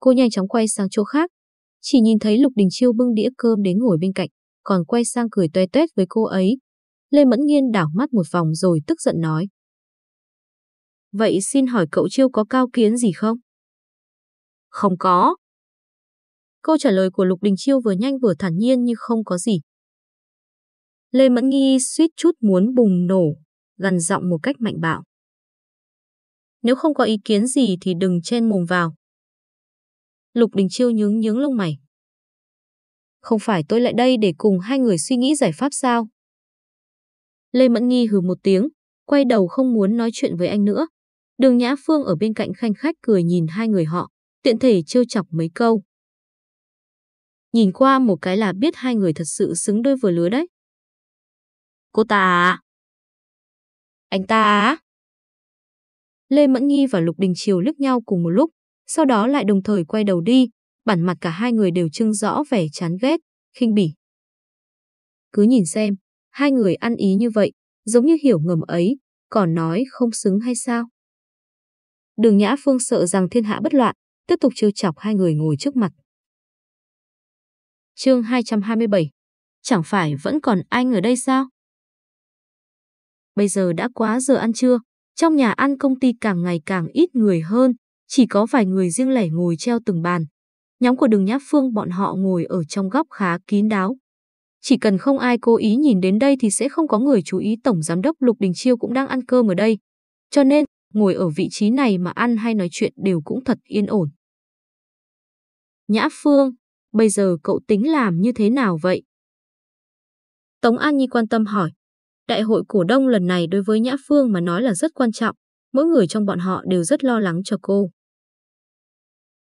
A: Cô nhanh chóng quay sang chỗ khác, chỉ nhìn thấy Lục Đình Chiêu bưng đĩa cơm đến ngồi bên cạnh, còn quay sang cười toe toét với cô ấy. Lê Mẫn Nghiên đảo mắt một vòng rồi tức giận nói. Vậy xin hỏi cậu Chiêu có cao kiến gì không? Không có. Câu trả lời của Lục Đình Chiêu vừa nhanh vừa thản nhiên như không có gì. Lê Mẫn Nghi suýt chút muốn bùng nổ, gần giọng một cách mạnh bạo. Nếu không có ý kiến gì thì đừng chen mồm vào. Lục Đình Chiêu nhướng nhướng lông mày. Không phải tôi lại đây để cùng hai người suy nghĩ giải pháp sao? Lê Mẫn Nghi hừ một tiếng, quay đầu không muốn nói chuyện với anh nữa. Đường Nhã Phương ở bên cạnh khanh khách cười nhìn hai người họ, tiện thể trêu chọc mấy câu. Nhìn qua một cái là biết hai người thật sự xứng đôi vừa lứa đấy. Cô ta à? Anh ta á, Lê Mẫn Nghi và Lục Đình Triều liếc nhau cùng một lúc, sau đó lại đồng thời quay đầu đi, bản mặt cả hai người đều trưng rõ vẻ chán ghét, khinh bỉ. Cứ nhìn xem, hai người ăn ý như vậy, giống như hiểu ngầm ấy, còn nói không xứng hay sao? Đường Nhã Phương sợ rằng thiên hạ bất loạn, tiếp tục trêu chọc hai người ngồi trước mặt. Chương 227 Chẳng phải vẫn còn anh ở đây sao? Bây giờ đã quá giờ ăn trưa, trong nhà ăn công ty càng ngày càng ít người hơn, chỉ có vài người riêng lẻ ngồi treo từng bàn. Nhóm của đường Nhã Phương bọn họ ngồi ở trong góc khá kín đáo. Chỉ cần không ai cố ý nhìn đến đây thì sẽ không có người chú ý Tổng Giám đốc Lục Đình Chiêu cũng đang ăn cơm ở đây. Cho nên, ngồi ở vị trí này mà ăn hay nói chuyện đều cũng thật yên ổn. Nhã Phương, bây giờ cậu tính làm như thế nào vậy? Tống An Nhi quan tâm hỏi. Đại hội cổ đông lần này đối với Nhã Phương mà nói là rất quan trọng, mỗi người trong bọn họ đều rất lo lắng cho cô.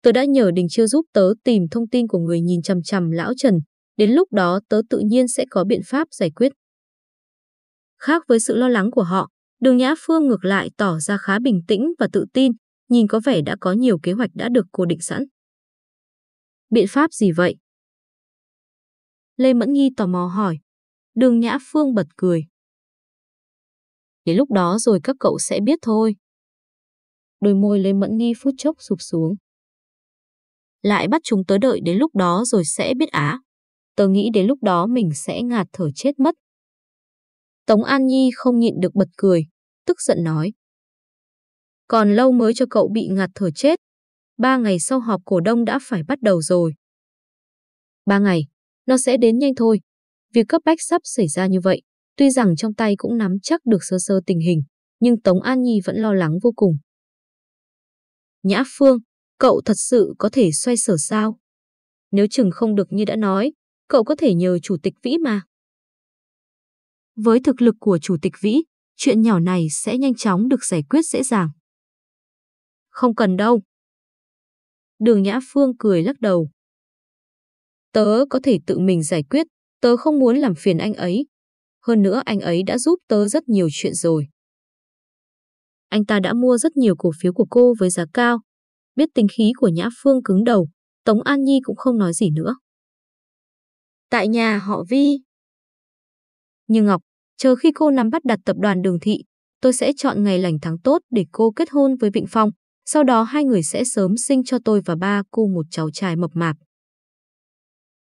A: Tớ đã nhờ Đình Chiêu giúp tớ tìm thông tin của người nhìn chằm chằm lão Trần, đến lúc đó tớ tự nhiên sẽ có biện pháp giải quyết. Khác với sự lo lắng của họ, Đường Nhã Phương ngược lại tỏ ra khá bình tĩnh và tự tin, nhìn có vẻ đã có nhiều kế hoạch đã được cô định sẵn. Biện pháp gì vậy? Lê Mẫn Nghi tò mò hỏi. Đường Nhã Phương bật cười. Đến lúc đó rồi các cậu sẽ biết thôi. Đôi môi Lê Mẫn Nghi phút chốc sụp xuống. Lại bắt chúng tớ đợi đến lúc đó rồi sẽ biết á. Tớ nghĩ đến lúc đó mình sẽ ngạt thở chết mất. Tống An Nhi không nhịn được bật cười, tức giận nói. Còn lâu mới cho cậu bị ngạt thở chết. Ba ngày sau họp cổ đông đã phải bắt đầu rồi. Ba ngày, nó sẽ đến nhanh thôi. Việc cấp bách sắp xảy ra như vậy, tuy rằng trong tay cũng nắm chắc được sơ sơ tình hình, nhưng Tống An Nhi vẫn lo lắng vô cùng. Nhã Phương, cậu thật sự có thể xoay sở sao? Nếu chừng không được như đã nói, cậu có thể nhờ Chủ tịch Vĩ mà. Với thực lực của Chủ tịch Vĩ, chuyện nhỏ này sẽ nhanh chóng được giải quyết dễ dàng. Không cần đâu. Đường Nhã Phương cười lắc đầu. Tớ có thể tự mình giải quyết, tớ không muốn làm phiền anh ấy. Hơn nữa anh ấy đã giúp tớ rất nhiều chuyện rồi. Anh ta đã mua rất nhiều cổ phiếu của cô với giá cao. Biết tính khí của Nhã Phương cứng đầu, Tống An Nhi cũng không nói gì nữa. Tại nhà họ Vi. Nhưng Ngọc, chờ khi cô nắm bắt đặt tập đoàn đường thị, tôi sẽ chọn ngày lành tháng tốt để cô kết hôn với Vịnh Phong. Sau đó hai người sẽ sớm sinh cho tôi và ba cô một cháu trai mập mạp.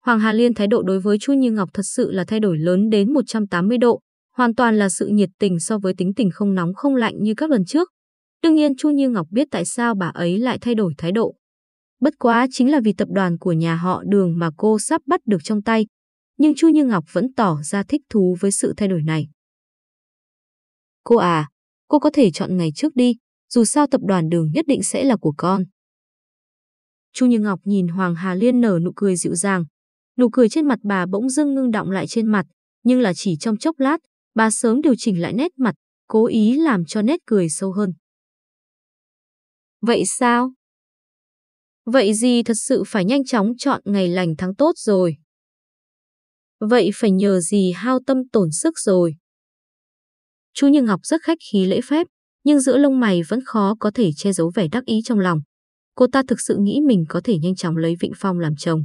A: Hoàng Hà Liên thái độ đối với Chu Như Ngọc thật sự là thay đổi lớn đến 180 độ, hoàn toàn là sự nhiệt tình so với tính tình không nóng không lạnh như các lần trước. Đương nhiên Chu Như Ngọc biết tại sao bà ấy lại thay đổi thái độ. Bất quá chính là vì tập đoàn của nhà họ đường mà cô sắp bắt được trong tay. Nhưng Chu Như Ngọc vẫn tỏ ra thích thú với sự thay đổi này. Cô à, cô có thể chọn ngày trước đi, dù sao tập đoàn đường nhất định sẽ là của con. Chu Như Ngọc nhìn Hoàng Hà Liên nở nụ cười dịu dàng. Nụ cười trên mặt bà bỗng dưng ngưng động lại trên mặt, nhưng là chỉ trong chốc lát, bà sớm điều chỉnh lại nét mặt, cố ý làm cho nét cười sâu hơn. Vậy sao? Vậy gì thật sự phải nhanh chóng chọn ngày lành tháng tốt rồi. Vậy phải nhờ gì hao tâm tổn sức rồi. Chú Như Ngọc rất khách khí lễ phép, nhưng giữa lông mày vẫn khó có thể che giấu vẻ đắc ý trong lòng. Cô ta thực sự nghĩ mình có thể nhanh chóng lấy Vịnh Phong làm chồng.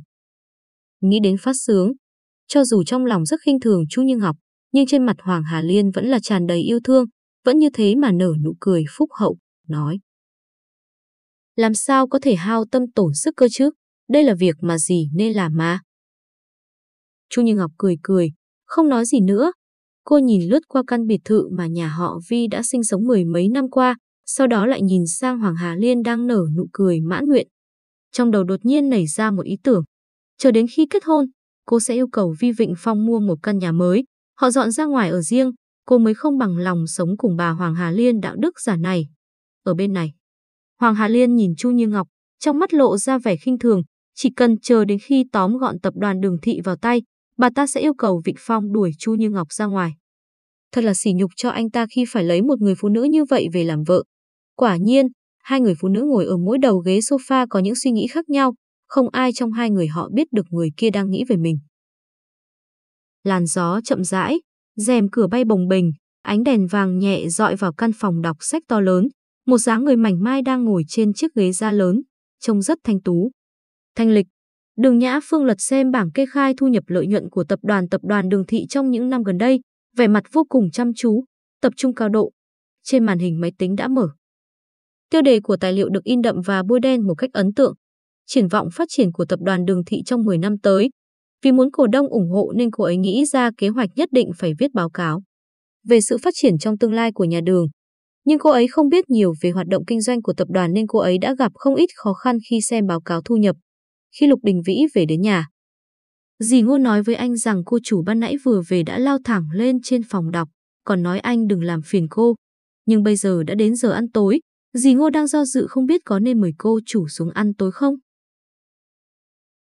A: Nghĩ đến phát sướng, cho dù trong lòng rất khinh thường Chu Như Ngọc, nhưng trên mặt Hoàng Hà Liên vẫn là tràn đầy yêu thương, vẫn như thế mà nở nụ cười phúc hậu, nói. Làm sao có thể hao tâm tổn sức cơ chứ? Đây là việc mà gì nên làm mà. Chu Như Ngọc cười cười, không nói gì nữa. Cô nhìn lướt qua căn biệt thự mà nhà họ Vi đã sinh sống mười mấy năm qua, sau đó lại nhìn sang Hoàng Hà Liên đang nở nụ cười mãn nguyện. Trong đầu đột nhiên nảy ra một ý tưởng. Chờ đến khi kết hôn, cô sẽ yêu cầu Vi Vịnh Phong mua một căn nhà mới, họ dọn ra ngoài ở riêng, cô mới không bằng lòng sống cùng bà Hoàng Hà Liên đạo đức giả này. Ở bên này, Hoàng Hà Liên nhìn Chu Như Ngọc, trong mắt lộ ra vẻ khinh thường, chỉ cần chờ đến khi tóm gọn tập đoàn đường thị vào tay, bà ta sẽ yêu cầu Vịnh Phong đuổi Chu Như Ngọc ra ngoài. Thật là sỉ nhục cho anh ta khi phải lấy một người phụ nữ như vậy về làm vợ. Quả nhiên, hai người phụ nữ ngồi ở mỗi đầu ghế sofa có những suy nghĩ khác nhau, không ai trong hai người họ biết được người kia đang nghĩ về mình. Làn gió chậm rãi, rèm cửa bay bồng bềnh, ánh đèn vàng nhẹ dọi vào căn phòng đọc sách to lớn, một dáng người mảnh mai đang ngồi trên chiếc ghế da lớn, trông rất thanh tú. Thanh lịch, Đường Nhã Phương lật xem bảng kê khai thu nhập lợi nhuận của tập đoàn tập đoàn Đường Thị trong những năm gần đây, vẻ mặt vô cùng chăm chú, tập trung cao độ. Trên màn hình máy tính đã mở. Tiêu đề của tài liệu được in đậm và bôi đen một cách ấn tượng. Triển vọng phát triển của tập đoàn Đường Thị trong 10 năm tới. Vì muốn cổ đông ủng hộ nên cô ấy nghĩ ra kế hoạch nhất định phải viết báo cáo về sự phát triển trong tương lai của nhà đường. Nhưng cô ấy không biết nhiều về hoạt động kinh doanh của tập đoàn nên cô ấy đã gặp không ít khó khăn khi xem báo cáo thu nhập. Khi Lục Đình Vĩ về đến nhà, dì Ngô nói với anh rằng cô chủ ban nãy vừa về đã lao thẳng lên trên phòng đọc, còn nói anh đừng làm phiền cô. Nhưng bây giờ đã đến giờ ăn tối, dì Ngô đang do dự không biết có nên mời cô chủ xuống ăn tối không.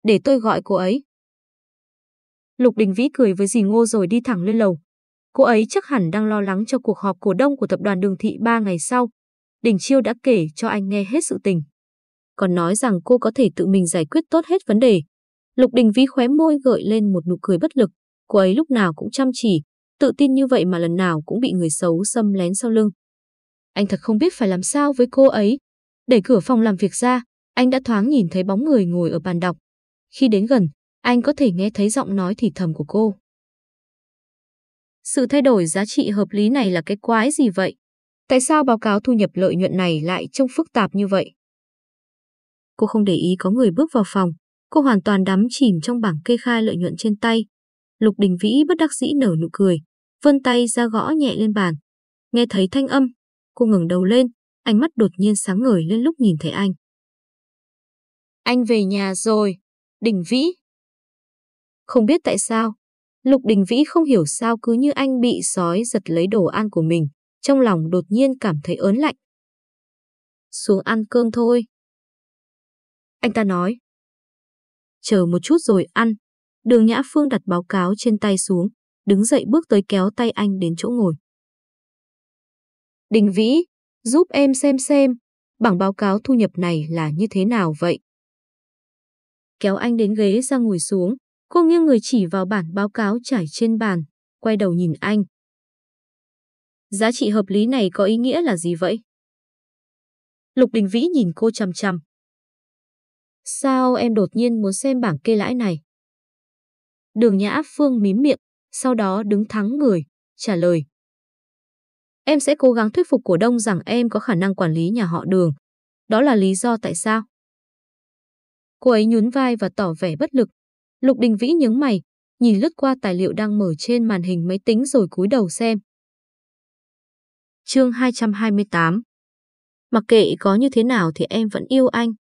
A: Để tôi gọi cô ấy. Lục Đình Vĩ cười với dì Ngô rồi đi thẳng lên lầu. Cô ấy chắc hẳn đang lo lắng cho cuộc họp cổ đông của tập đoàn Đường Thị ba ngày sau. Đình Chiêu đã kể cho anh nghe hết sự tình. Còn nói rằng cô có thể tự mình giải quyết tốt hết vấn đề. Lục Đình Vĩ khóe môi gợi lên một nụ cười bất lực. Cô ấy lúc nào cũng chăm chỉ, tự tin như vậy mà lần nào cũng bị người xấu xâm lén sau lưng. anh thật không biết phải làm sao với cô ấy. Đẩy cửa phòng làm việc ra, anh đã thoáng nhìn thấy bóng người ngồi ở bàn đọc. Khi đến gần, anh có thể nghe thấy giọng nói thì thầm của cô. Sự thay đổi giá trị hợp lý này là cái quái gì vậy? Tại sao báo cáo thu nhập lợi nhuận này lại trông phức tạp như vậy? Cô không để ý có người bước vào phòng, cô hoàn toàn đắm chìm trong bảng kê khai lợi nhuận trên tay. Lục Đình Vĩ bất đắc dĩ nở nụ cười, vươn tay ra gõ nhẹ lên bàn. Nghe thấy thanh âm, cô ngẩng đầu lên, ánh mắt đột nhiên sáng ngời lên lúc nhìn thấy anh. Anh về nhà rồi, Đình Vĩ. Không biết tại sao, Lục Đình Vĩ không hiểu sao cứ như anh bị sói giật lấy đồ ăn của mình, trong lòng đột nhiên cảm thấy ớn lạnh. Xuống ăn cơm thôi. Anh ta nói. Chờ một chút rồi ăn. Đường Nhã Phương đặt báo cáo trên tay xuống, đứng dậy bước tới kéo tay anh đến chỗ ngồi. Đình Vĩ, giúp em xem xem, bảng báo cáo thu nhập này là như thế nào vậy? Kéo anh đến ghế ra ngồi xuống, cô nghiêng người chỉ vào bản báo cáo trải trên bàn, quay đầu nhìn anh. Giá trị hợp lý này có ý nghĩa là gì vậy? Lục Đình Vĩ nhìn cô chằm chằm. Sao em đột nhiên muốn xem bảng kê lãi này? Đường Nhã Phương mím miệng, sau đó đứng thắng người, trả lời. Em sẽ cố gắng thuyết phục cổ đông rằng em có khả năng quản lý nhà họ đường. Đó là lý do tại sao. Cô ấy nhún vai và tỏ vẻ bất lực. Lục Đình Vĩ nhướng mày, nhìn lướt qua tài liệu đang mở trên màn hình máy tính rồi cúi đầu xem. Chương 228 Mặc kệ có như thế nào thì em vẫn yêu anh.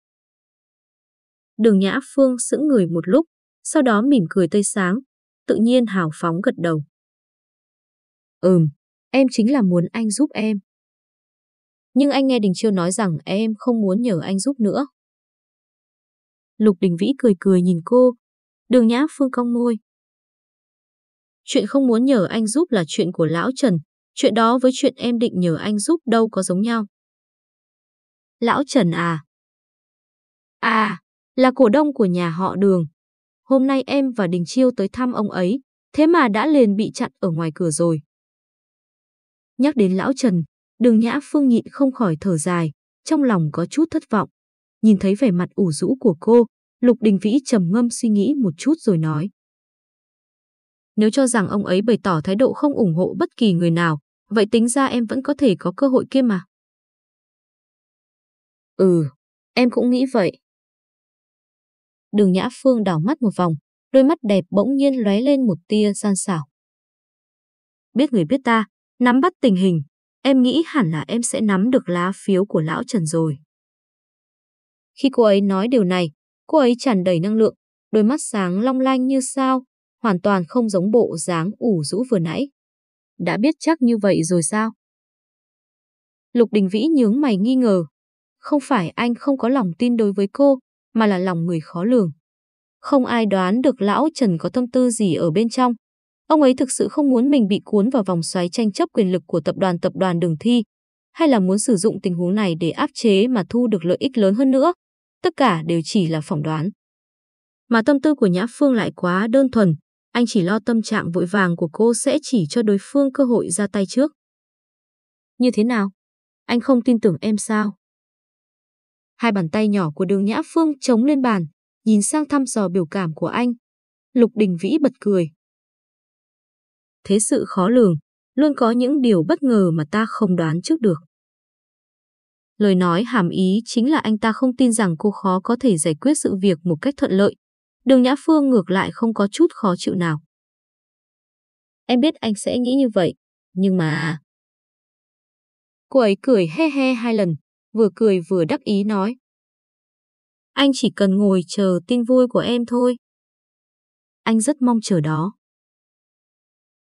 A: Đường Nhã Phương sững người một lúc, sau đó mỉm cười tươi sáng, tự nhiên hào phóng gật đầu. Ừm, em chính là muốn anh giúp em. Nhưng anh nghe Đình Chiêu nói rằng em không muốn nhờ anh giúp nữa. Lục Đình Vĩ cười cười nhìn cô, đường Nhã Phương cong môi. Chuyện không muốn nhờ anh giúp là chuyện của Lão Trần, chuyện đó với chuyện em định nhờ anh giúp đâu có giống nhau. Lão Trần à? À, là cổ đông của nhà họ đường. Hôm nay em và Đình Chiêu tới thăm ông ấy, thế mà đã liền bị chặn ở ngoài cửa rồi. Nhắc đến lão Trần, đường Nhã Phương nhịn không khỏi thở dài, trong lòng có chút thất vọng. Nhìn thấy vẻ mặt ủ rũ của cô, Lục Đình Vĩ trầm ngâm suy nghĩ một chút rồi nói. Nếu cho rằng ông ấy bày tỏ thái độ không ủng hộ bất kỳ người nào, vậy tính ra em vẫn có thể có cơ hội kia mà. Ừ, em cũng nghĩ vậy. Đường Nhã Phương đảo mắt một vòng, đôi mắt đẹp bỗng nhiên lóe lên một tia san xảo. Biết người biết ta, nắm bắt tình hình, em nghĩ hẳn là em sẽ nắm được lá phiếu của lão Trần rồi. Khi cô ấy nói điều này, cô ấy tràn đầy năng lượng, đôi mắt sáng long lanh như sao, hoàn toàn không giống bộ dáng ủ rũ vừa nãy. Đã biết chắc như vậy rồi sao? Lục Đình Vĩ nhướng mày nghi ngờ. Không phải anh không có lòng tin đối với cô, mà là lòng người khó lường. Không ai đoán được lão Trần có tâm tư gì ở bên trong. Ông ấy thực sự không muốn mình bị cuốn vào vòng xoáy tranh chấp quyền lực của tập đoàn tập đoàn đường thi, hay là muốn sử dụng tình huống này để áp chế mà thu được lợi ích lớn hơn nữa. Tất cả đều chỉ là phỏng đoán. Mà tâm tư của Nhã Phương lại quá đơn thuần, anh chỉ lo tâm trạng vội vàng của cô sẽ chỉ cho đối phương cơ hội ra tay trước. Như thế nào? Anh không tin tưởng em sao? Hai bàn tay nhỏ của đường Nhã Phương chống lên bàn, nhìn sang thăm dò biểu cảm của anh. Lục Đình Vĩ bật cười. Thế sự khó lường, luôn có những điều bất ngờ mà ta không đoán trước được. Lời nói hàm ý chính là anh ta không tin rằng cô khó có thể giải quyết sự việc một cách thuận lợi. Đường Nhã Phương ngược lại không có chút khó chịu nào. Em biết anh sẽ nghĩ như vậy, nhưng mà... Cô ấy cười he he hai lần, vừa cười vừa đắc ý nói. Anh chỉ cần ngồi chờ tin vui của em thôi. Anh rất mong chờ đó.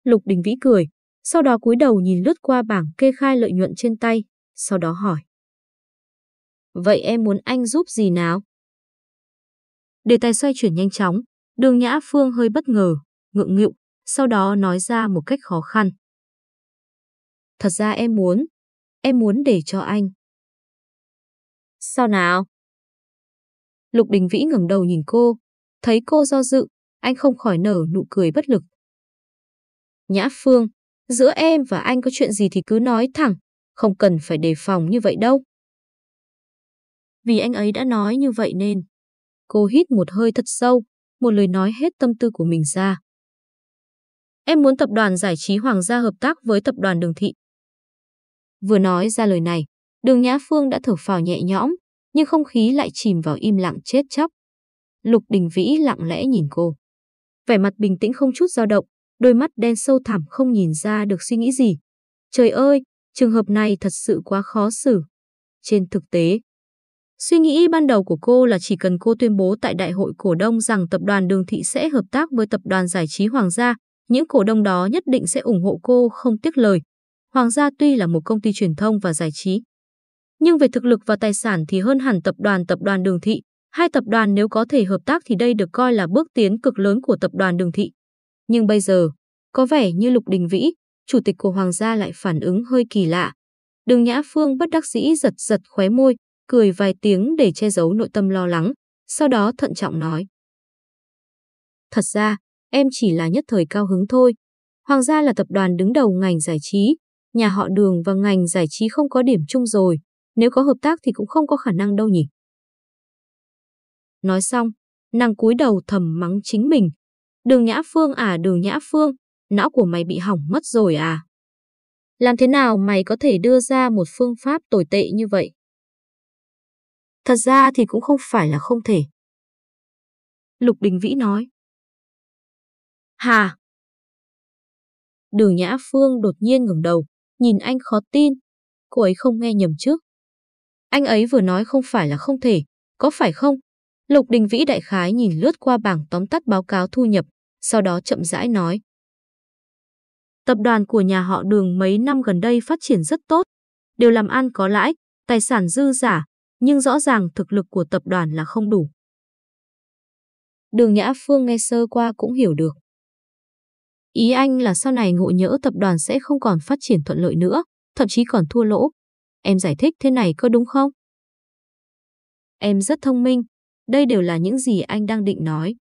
A: Lục Đình Vĩ cười, sau đó cúi đầu nhìn lướt qua bảng kê khai lợi nhuận trên tay, sau đó hỏi. Vậy em muốn anh giúp gì nào? Đề tài xoay chuyển nhanh chóng, đường Nhã Phương hơi bất ngờ, ngượng nghịu, sau đó nói ra một cách khó khăn. Thật ra em muốn, em muốn để cho anh. Sao nào? Lục Đình Vĩ ngẩng đầu nhìn cô, thấy cô do dự, anh không khỏi nở nụ cười bất lực. Nhã Phương, giữa em và anh có chuyện gì thì cứ nói thẳng, không cần phải đề phòng như vậy đâu. Vì anh ấy đã nói như vậy nên, cô hít một hơi thật sâu, một lời nói hết tâm tư của mình ra. Em muốn tập đoàn giải trí Hoàng gia hợp tác với tập đoàn Đường Thị. Vừa nói ra lời này, Đường Nhã Phương đã thở phào nhẹ nhõm, nhưng không khí lại chìm vào im lặng chết chóc. Lục Đình Vĩ lặng lẽ nhìn cô. Vẻ mặt bình tĩnh không chút dao động, đôi mắt đen sâu thẳm không nhìn ra được suy nghĩ gì. Trời ơi, trường hợp này thật sự quá khó xử. Trên thực tế, suy nghĩ ban đầu của cô là chỉ cần cô tuyên bố tại đại hội cổ đông rằng tập đoàn Đường Thị sẽ hợp tác với tập đoàn giải trí Hoàng gia, những cổ đông đó nhất định sẽ ủng hộ cô không tiếc lời. Hoàng gia tuy là một công ty truyền thông và giải trí, nhưng về thực lực và tài sản thì hơn hẳn tập đoàn tập đoàn Đường Thị. Hai tập đoàn nếu có thể hợp tác thì đây được coi là bước tiến cực lớn của tập đoàn Đường Thị. Nhưng bây giờ, có vẻ như Lục Đình Vĩ, chủ tịch của Hoàng gia lại phản ứng hơi kỳ lạ. Đường Nhã Phương bất đắc dĩ giật giật khóe môi, cười vài tiếng để che giấu nội tâm lo lắng, sau đó thận trọng nói. Thật ra, em chỉ là nhất thời cao hứng thôi. Hoàng gia là tập đoàn đứng đầu ngành giải trí, nhà họ đường và ngành giải trí không có điểm chung rồi, nếu có hợp tác thì cũng không có khả năng đâu nhỉ. Nói xong, nàng cúi đầu thầm mắng chính mình. Đường Nhã Phương à đường Nhã Phương, não của mày bị hỏng mất rồi à? Làm thế nào mày có thể đưa ra một phương pháp tồi tệ như vậy? Thật ra thì cũng không phải là không thể. Lục Đình Vĩ nói. Hà! Đường Nhã Phương đột nhiên ngẩng đầu, nhìn anh khó tin. Cô ấy không nghe nhầm trước. Anh ấy vừa nói không phải là không thể, có phải không? Lục Đình Vĩ đại khái nhìn lướt qua bảng tóm tắt báo cáo thu nhập, sau đó chậm rãi nói. Tập đoàn của nhà họ đường mấy năm gần đây phát triển rất tốt, đều làm ăn có lãi, tài sản dư giả, nhưng rõ ràng thực lực của tập đoàn là không đủ. Đường Nhã Phương nghe sơ qua cũng hiểu được. Ý anh là sau này ngộ nhỡ tập đoàn sẽ không còn phát triển thuận lợi nữa, thậm chí còn thua lỗ. Em giải thích thế này có đúng không? Em rất thông minh, đây đều là những gì anh đang định nói.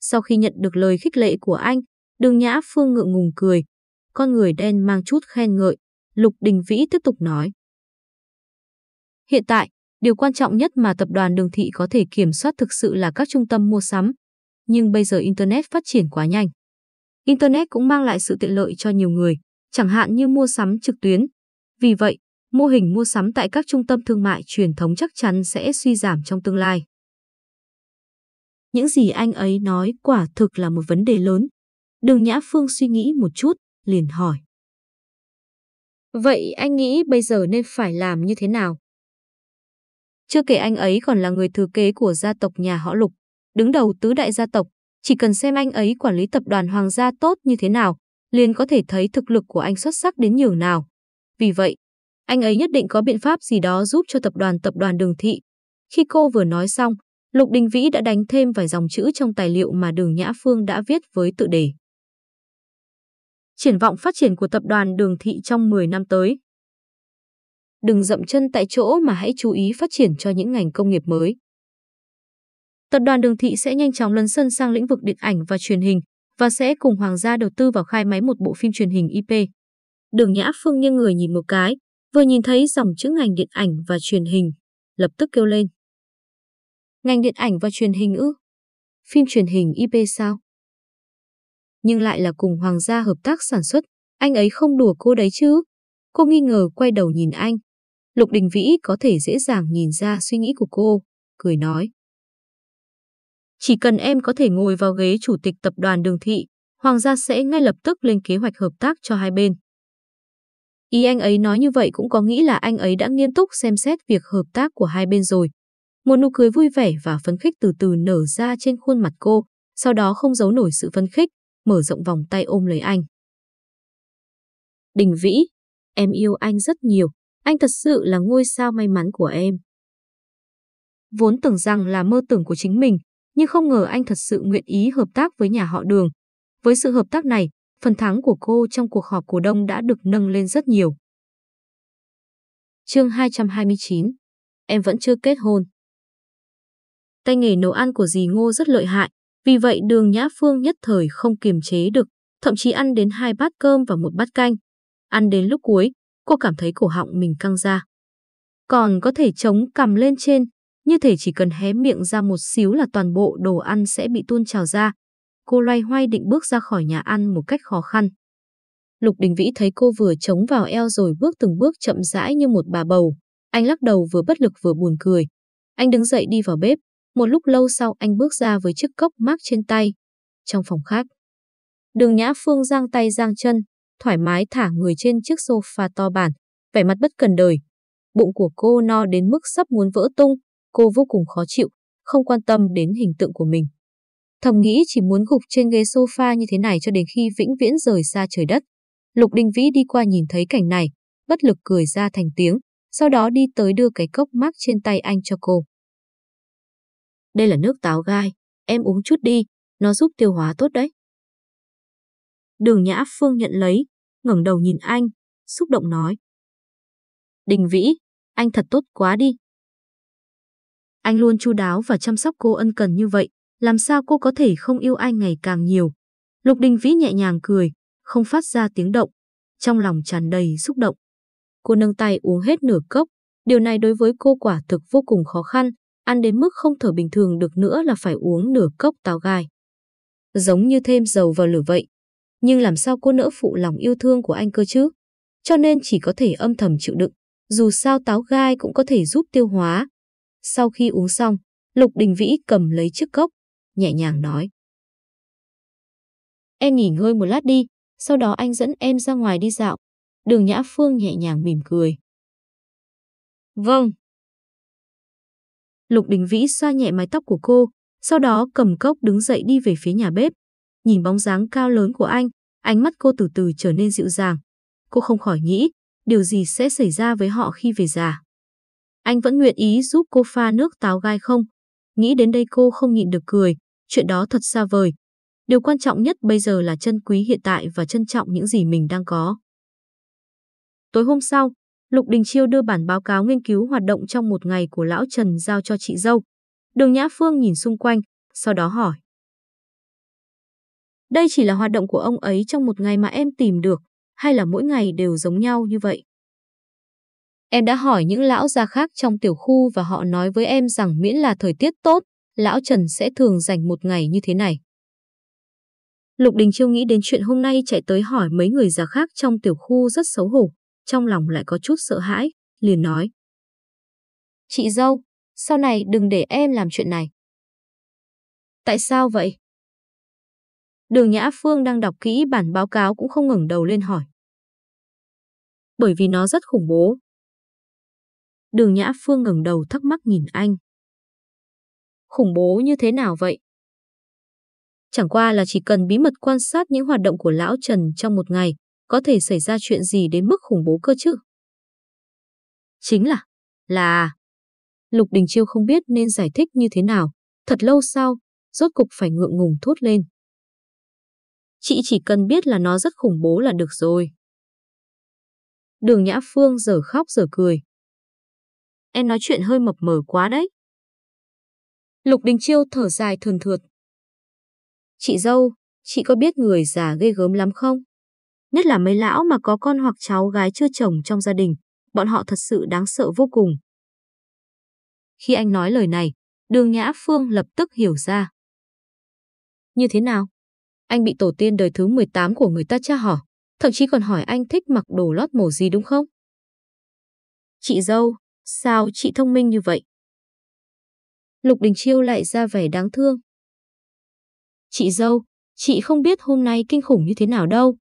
A: Sau khi nhận được lời khích lệ của anh, đường Nhã Phương ngượng ngùng cười. Con người đen mang chút khen ngợi. Lục Đình Vĩ tiếp tục nói. Hiện tại, điều quan trọng nhất mà tập đoàn đường thị có thể kiểm soát thực sự là các trung tâm mua sắm. Nhưng bây giờ Internet phát triển quá nhanh. Internet cũng mang lại sự tiện lợi cho nhiều người, chẳng hạn như mua sắm trực tuyến. Vì vậy, mô hình mua sắm tại các trung tâm thương mại truyền thống chắc chắn sẽ suy giảm trong tương lai. Những gì anh ấy nói quả thực là một vấn đề lớn. Đường Nhã Phương suy nghĩ một chút, liền hỏi. Vậy anh nghĩ bây giờ nên phải làm như thế nào? Chưa kể anh ấy còn là người thừa kế của gia tộc nhà họ Lục, đứng đầu tứ đại gia tộc, chỉ cần xem anh ấy quản lý tập đoàn hoàng gia tốt như thế nào, liền có thể thấy thực lực của anh xuất sắc đến nhường nào. Vì vậy, anh ấy nhất định có biện pháp gì đó giúp cho tập đoàn tập đoàn đường thị. Khi cô vừa nói xong, Lục Đình Vĩ đã đánh thêm vài dòng chữ trong tài liệu mà Đường Nhã Phương đã viết với tự đề. Triển vọng phát triển của tập đoàn Đường Thị trong 10 năm tới. Đừng dậm chân tại chỗ mà hãy chú ý phát triển cho những ngành công nghiệp mới. Tập đoàn Đường Thị sẽ nhanh chóng lấn sân sang lĩnh vực điện ảnh và truyền hình và sẽ cùng Hoàng gia đầu tư vào khai máy một bộ phim truyền hình IP. Đường Nhã Phương nghiêng người nhìn một cái, vừa nhìn thấy dòng chữ ngành điện ảnh và truyền hình, lập tức kêu lên. Ngành điện ảnh và truyền hình ư? Phim truyền hình IP sao? Nhưng lại là cùng Hoàng gia hợp tác sản xuất, anh ấy không đùa cô đấy chứ? Cô nghi ngờ quay đầu nhìn anh. Lục Đình Vĩ có thể dễ dàng nhìn ra suy nghĩ của cô, cười nói. Chỉ cần em có thể ngồi vào ghế chủ tịch tập đoàn Đường Thị, Hoàng gia sẽ ngay lập tức lên kế hoạch hợp tác cho hai bên. Ý anh ấy nói như vậy cũng có nghĩ là anh ấy đã nghiêm túc xem xét việc hợp tác của hai bên rồi. Một nụ cười vui vẻ và phấn khích từ từ nở ra trên khuôn mặt cô, sau đó không giấu nổi sự phấn khích, mở rộng vòng tay ôm lấy anh. Đình Vĩ, em yêu anh rất nhiều, anh thật sự là ngôi sao may mắn của em. Vốn tưởng rằng là mơ tưởng của chính mình, nhưng không ngờ anh thật sự nguyện ý hợp tác với nhà họ đường. Với sự hợp tác này, phần thắng của cô trong cuộc họp cổ đông đã được nâng lên rất nhiều. Chương 229 Em vẫn chưa kết hôn. Tay nghề nấu ăn của dì Ngô rất lợi hại, vì vậy đường Nhã Phương nhất thời không kiềm chế được, thậm chí ăn đến hai bát cơm và một bát canh. Ăn đến lúc cuối, cô cảm thấy cổ họng mình căng ra. Còn có thể chống cầm lên trên, như thể chỉ cần hé miệng ra một xíu là toàn bộ đồ ăn sẽ bị tuôn trào ra. Cô loay hoay định bước ra khỏi nhà ăn một cách khó khăn. Lục Đình Vĩ thấy cô vừa chống vào eo rồi bước từng bước chậm rãi như một bà bầu. Anh lắc đầu vừa bất lực vừa buồn cười. Anh đứng dậy đi vào bếp. Một lúc lâu sau anh bước ra với chiếc cốc mát trên tay. Trong phòng khác, Đường Nhã Phương giang tay giang chân, thoải mái thả người trên chiếc sofa to bản, vẻ mặt bất cần đời. Bụng của cô no đến mức sắp muốn vỡ tung, cô vô cùng khó chịu, không quan tâm đến hình tượng của mình. Thầm nghĩ chỉ muốn gục trên ghế sofa như thế này cho đến khi vĩnh viễn rời xa trời đất. Lục Đình Vĩ đi qua nhìn thấy cảnh này, bất lực cười ra thành tiếng, sau đó đi tới đưa cái cốc mắc trên tay anh cho cô. Đây là nước táo gai, em uống chút đi, nó giúp tiêu hóa tốt đấy. Đường Nhã Phương nhận lấy, ngẩng đầu nhìn anh, xúc động nói. Đình Vĩ, anh thật tốt quá đi. Anh luôn chu đáo và chăm sóc cô ân cần như vậy, làm sao cô có thể không yêu anh ngày càng nhiều. Lục Đình Vĩ nhẹ nhàng cười, không phát ra tiếng động, trong lòng tràn đầy xúc động. Cô nâng tay uống hết nửa cốc, điều này đối với cô quả thực vô cùng khó khăn, ăn đến mức không thở bình thường được nữa là phải uống nửa cốc táo gai. Giống như thêm dầu vào lửa vậy. Nhưng làm sao cô nỡ phụ lòng yêu thương của anh cơ chứ? Cho nên chỉ có thể âm thầm chịu đựng, dù sao táo gai cũng có thể giúp tiêu hóa. Sau khi uống xong, Lục Đình Vĩ cầm lấy chiếc cốc, nhẹ nhàng nói. Em nghỉ ngơi một lát đi, sau đó anh dẫn em ra ngoài đi dạo. Đường Nhã Phương nhẹ nhàng mỉm cười. Vâng. Lục Đình Vĩ xoa nhẹ mái tóc của cô, sau đó cầm cốc đứng dậy đi về phía nhà bếp. Nhìn bóng dáng cao lớn của anh, ánh mắt cô từ từ trở nên dịu dàng. Cô không khỏi nghĩ, điều gì sẽ xảy ra với họ khi về già. Anh vẫn nguyện ý giúp cô pha nước táo gai không? Nghĩ đến đây cô không nhịn được cười, chuyện đó thật xa vời, Điều quan trọng nhất bây giờ là trân quý hiện tại và trân trọng những gì mình đang có. Tối hôm sau, Lục Đình Chiêu đưa bản báo cáo nghiên cứu hoạt động trong một ngày của Lão Trần giao cho chị dâu. Đường Nhã Phương nhìn xung quanh, sau đó hỏi. Đây chỉ là hoạt động của ông ấy trong một ngày mà em tìm được, hay là mỗi ngày đều giống nhau như vậy? Em đã hỏi những lão già khác trong tiểu khu và họ nói với em rằng miễn là thời tiết tốt, lão Trần sẽ thường dành một ngày như thế này. Lục Đình Chiêu nghĩ đến chuyện hôm nay chạy tới hỏi mấy người già khác trong tiểu khu rất xấu hổ, trong lòng lại có chút sợ hãi, liền nói. Chị dâu, sau này đừng để em làm chuyện này. Tại sao vậy? Đường Nhã Phương đang đọc kỹ bản báo cáo cũng không ngẩng đầu lên hỏi. Bởi vì nó rất khủng bố. Đường Nhã Phương ngẩng đầu thắc mắc nhìn anh. Khủng bố như thế nào vậy? Chẳng qua là chỉ cần bí mật quan sát những hoạt động của Lão Trần trong một ngày, có thể xảy ra chuyện gì đến mức khủng bố cơ chứ? Chính là, là... Lục Đình Chiêu không biết nên giải thích như thế nào. Thật lâu sau, rốt cục phải ngượng ngùng thốt lên. Chị chỉ cần biết là nó rất khủng bố là được rồi. Đường Nhã Phương giờ khóc giờ cười. Em nói chuyện hơi mập mờ quá đấy. Lục Đình Chiêu thở dài thường thượt. Chị dâu, chị có biết người già ghê gớm lắm không? Nhất là mấy lão mà có con hoặc cháu gái chưa chồng trong gia đình, bọn họ thật sự đáng sợ vô cùng. Khi anh nói lời này, đường Nhã Phương lập tức hiểu ra. Như thế nào? Anh bị tổ tiên đời thứ 18 của người ta tra hỏi, thậm chí còn hỏi anh thích mặc đồ lót màu gì đúng không? Chị dâu, sao chị thông minh như vậy? Lục Đình Chiêu lại ra vẻ đáng thương, Chị dâu, chị không biết hôm nay kinh khủng như thế nào đâu.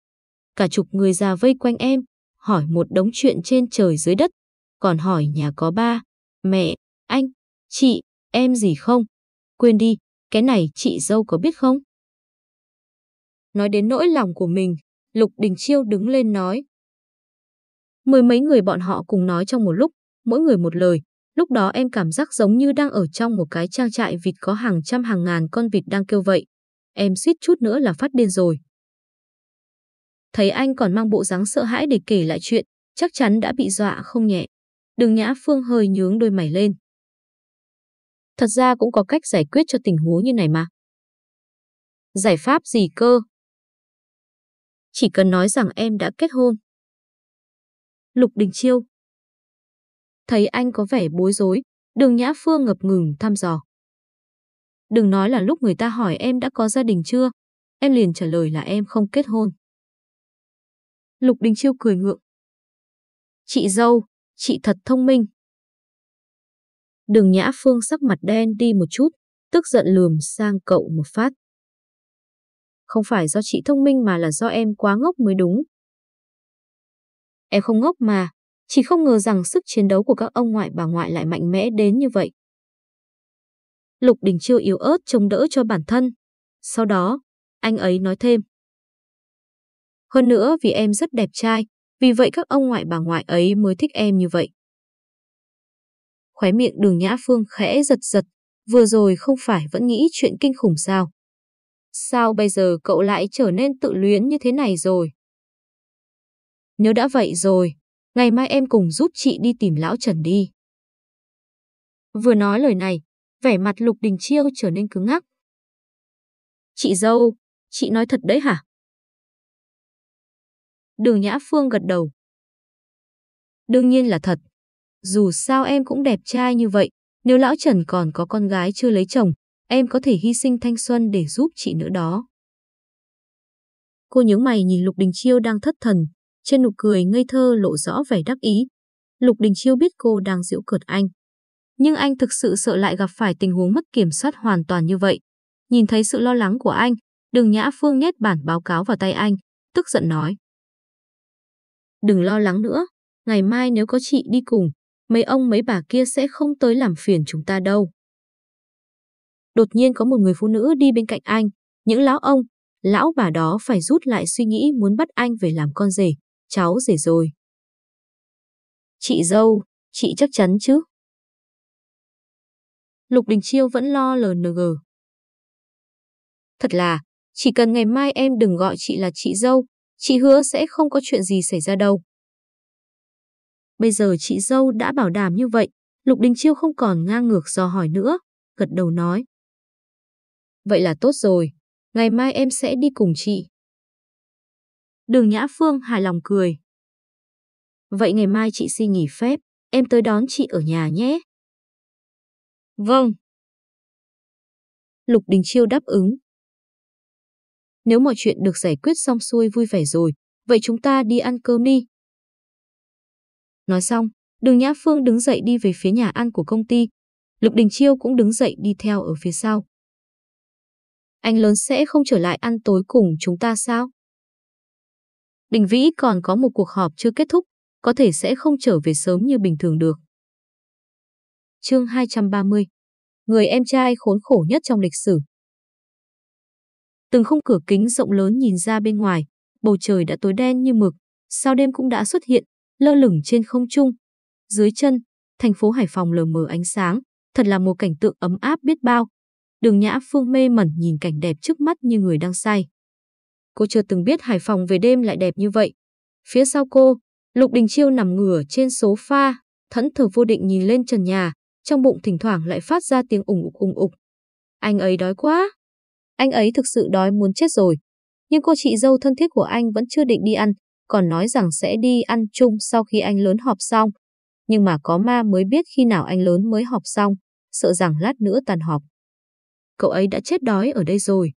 A: Cả chục người già vây quanh em, hỏi một đống chuyện trên trời dưới đất, còn hỏi nhà có ba, mẹ, anh, chị, em gì không? Quên đi, cái này chị dâu có biết không? Nói đến nỗi lòng của mình, Lục Đình Chiêu đứng lên nói. Mười mấy người bọn họ cùng nói trong một lúc, mỗi người một lời. Lúc đó em cảm giác giống như đang ở trong một cái trang trại vịt có hàng trăm hàng ngàn con vịt đang kêu vậy em suýt chút nữa là phát điên rồi. Thấy anh còn mang bộ dáng sợ hãi để kể lại chuyện, chắc chắn đã bị dọa không nhẹ. Đường Nhã Phương hơi nhướng đôi mày lên. Thật ra cũng có cách giải quyết cho tình huống như này mà. Giải pháp gì cơ? Chỉ cần nói rằng em đã kết hôn. Lục Đình Chiêu. Thấy anh có vẻ bối rối, đường Nhã Phương ngập ngừng thăm dò. Đừng nói là lúc người ta hỏi em đã có gia đình chưa, em liền trả lời là em không kết hôn. Lục Đình Chiêu cười ngượng. Chị dâu, chị thật thông minh. Đường Nhã Phương sắc mặt đen đi một chút, tức giận lườm sang cậu một phát. Không phải do chị thông minh mà là do em quá ngốc mới đúng. Em không ngốc mà, chỉ không ngờ rằng sức chiến đấu của các ông ngoại bà ngoại lại mạnh mẽ đến như vậy. Lục Đình Chiêu yếu ớt chống đỡ cho bản thân. Sau đó, anh ấy nói thêm. Hơn nữa vì em rất đẹp trai, vì vậy các ông ngoại bà ngoại ấy mới thích em như vậy. Khóe miệng đường Nhã Phương khẽ giật giật, vừa rồi không phải vẫn nghĩ chuyện kinh khủng sao? Sao bây giờ cậu lại trở nên tự luyến như thế này rồi? Nếu đã vậy rồi, ngày mai em cùng giúp chị đi tìm lão Trần đi. Vừa nói lời này, vẻ mặt Lục Đình Chiêu trở nên cứng ngắc. Chị dâu, chị nói thật đấy hả? Đường Nhã Phương gật đầu. Đương nhiên là thật. Dù sao em cũng đẹp trai như vậy, nếu lão Trần còn có con gái chưa lấy chồng, em có thể hy sinh thanh xuân để giúp chị nữa đó. Cô nhớ mày nhìn Lục Đình Chiêu đang thất thần, trên nụ cười ngây thơ lộ rõ vẻ đắc ý. Lục Đình Chiêu biết cô đang giễu cợt anh. Nhưng anh thực sự sợ lại gặp phải tình huống mất kiểm soát hoàn toàn như vậy. Nhìn thấy sự lo lắng của anh, đường Nhã Phương nhét bản báo cáo vào tay anh, tức giận nói. Đừng lo lắng nữa, ngày mai nếu có chị đi cùng, mấy ông mấy bà kia sẽ không tới làm phiền chúng ta đâu. Đột nhiên có một người phụ nữ đi bên cạnh anh, những lão ông, lão bà đó phải rút lại suy nghĩ muốn bắt anh về làm con rể, cháu rể rồi. Chị dâu, chị chắc chắn chứ? Lục Đình Chiêu vẫn lo LNG. Thật là, chỉ cần ngày mai em đừng gọi chị là chị dâu, chị hứa sẽ không có chuyện gì xảy ra đâu. Bây giờ chị dâu đã bảo đảm như vậy, Lục Đình Chiêu không còn ngang ngược do hỏi nữa, gật đầu nói. Vậy là tốt rồi, ngày mai em sẽ đi cùng chị. Đường Nhã Phương hài lòng cười. Vậy ngày mai chị xin nghỉ phép, em tới đón chị ở nhà nhé. Vâng. Lục Đình Chiêu đáp ứng. Nếu mọi chuyện được giải quyết xong xuôi vui vẻ rồi, vậy chúng ta đi ăn cơm đi. Nói xong, đường Nhã Phương đứng dậy đi về phía nhà ăn của công ty. Lục Đình Chiêu cũng đứng dậy đi theo ở phía sau. Anh lớn sẽ không trở lại ăn tối cùng chúng ta sao? Đình Vĩ còn có một cuộc họp chưa kết thúc, có thể sẽ không trở về sớm như bình thường được. Chương 230 Người em trai khốn khổ nhất trong lịch sử Từng khung cửa kính rộng lớn nhìn ra bên ngoài, bầu trời đã tối đen như mực, sao đêm cũng đã xuất hiện, lơ lửng trên không trung. Dưới chân, thành phố Hải Phòng lờ mờ ánh sáng, thật là một cảnh tượng ấm áp biết bao. Đường Nhã Phương mê mẩn nhìn cảnh đẹp trước mắt như người đang say. Cô chưa từng biết Hải Phòng về đêm lại đẹp như vậy. Phía sau cô, Lục Đình Chiêu nằm ngửa trên sofa, thẫn thờ vô định nhìn lên trần nhà, trong bụng thỉnh thoảng lại phát ra tiếng ủng ục ủng ục. Anh ấy đói quá. Anh ấy thực sự đói muốn chết rồi. Nhưng cô chị dâu thân thiết của anh vẫn chưa định đi ăn, còn nói rằng sẽ đi ăn chung sau khi anh lớn họp xong. Nhưng mà có ma mới biết khi nào anh lớn mới họp xong, sợ rằng lát nữa tàn họp. Cậu ấy đã chết đói ở đây rồi.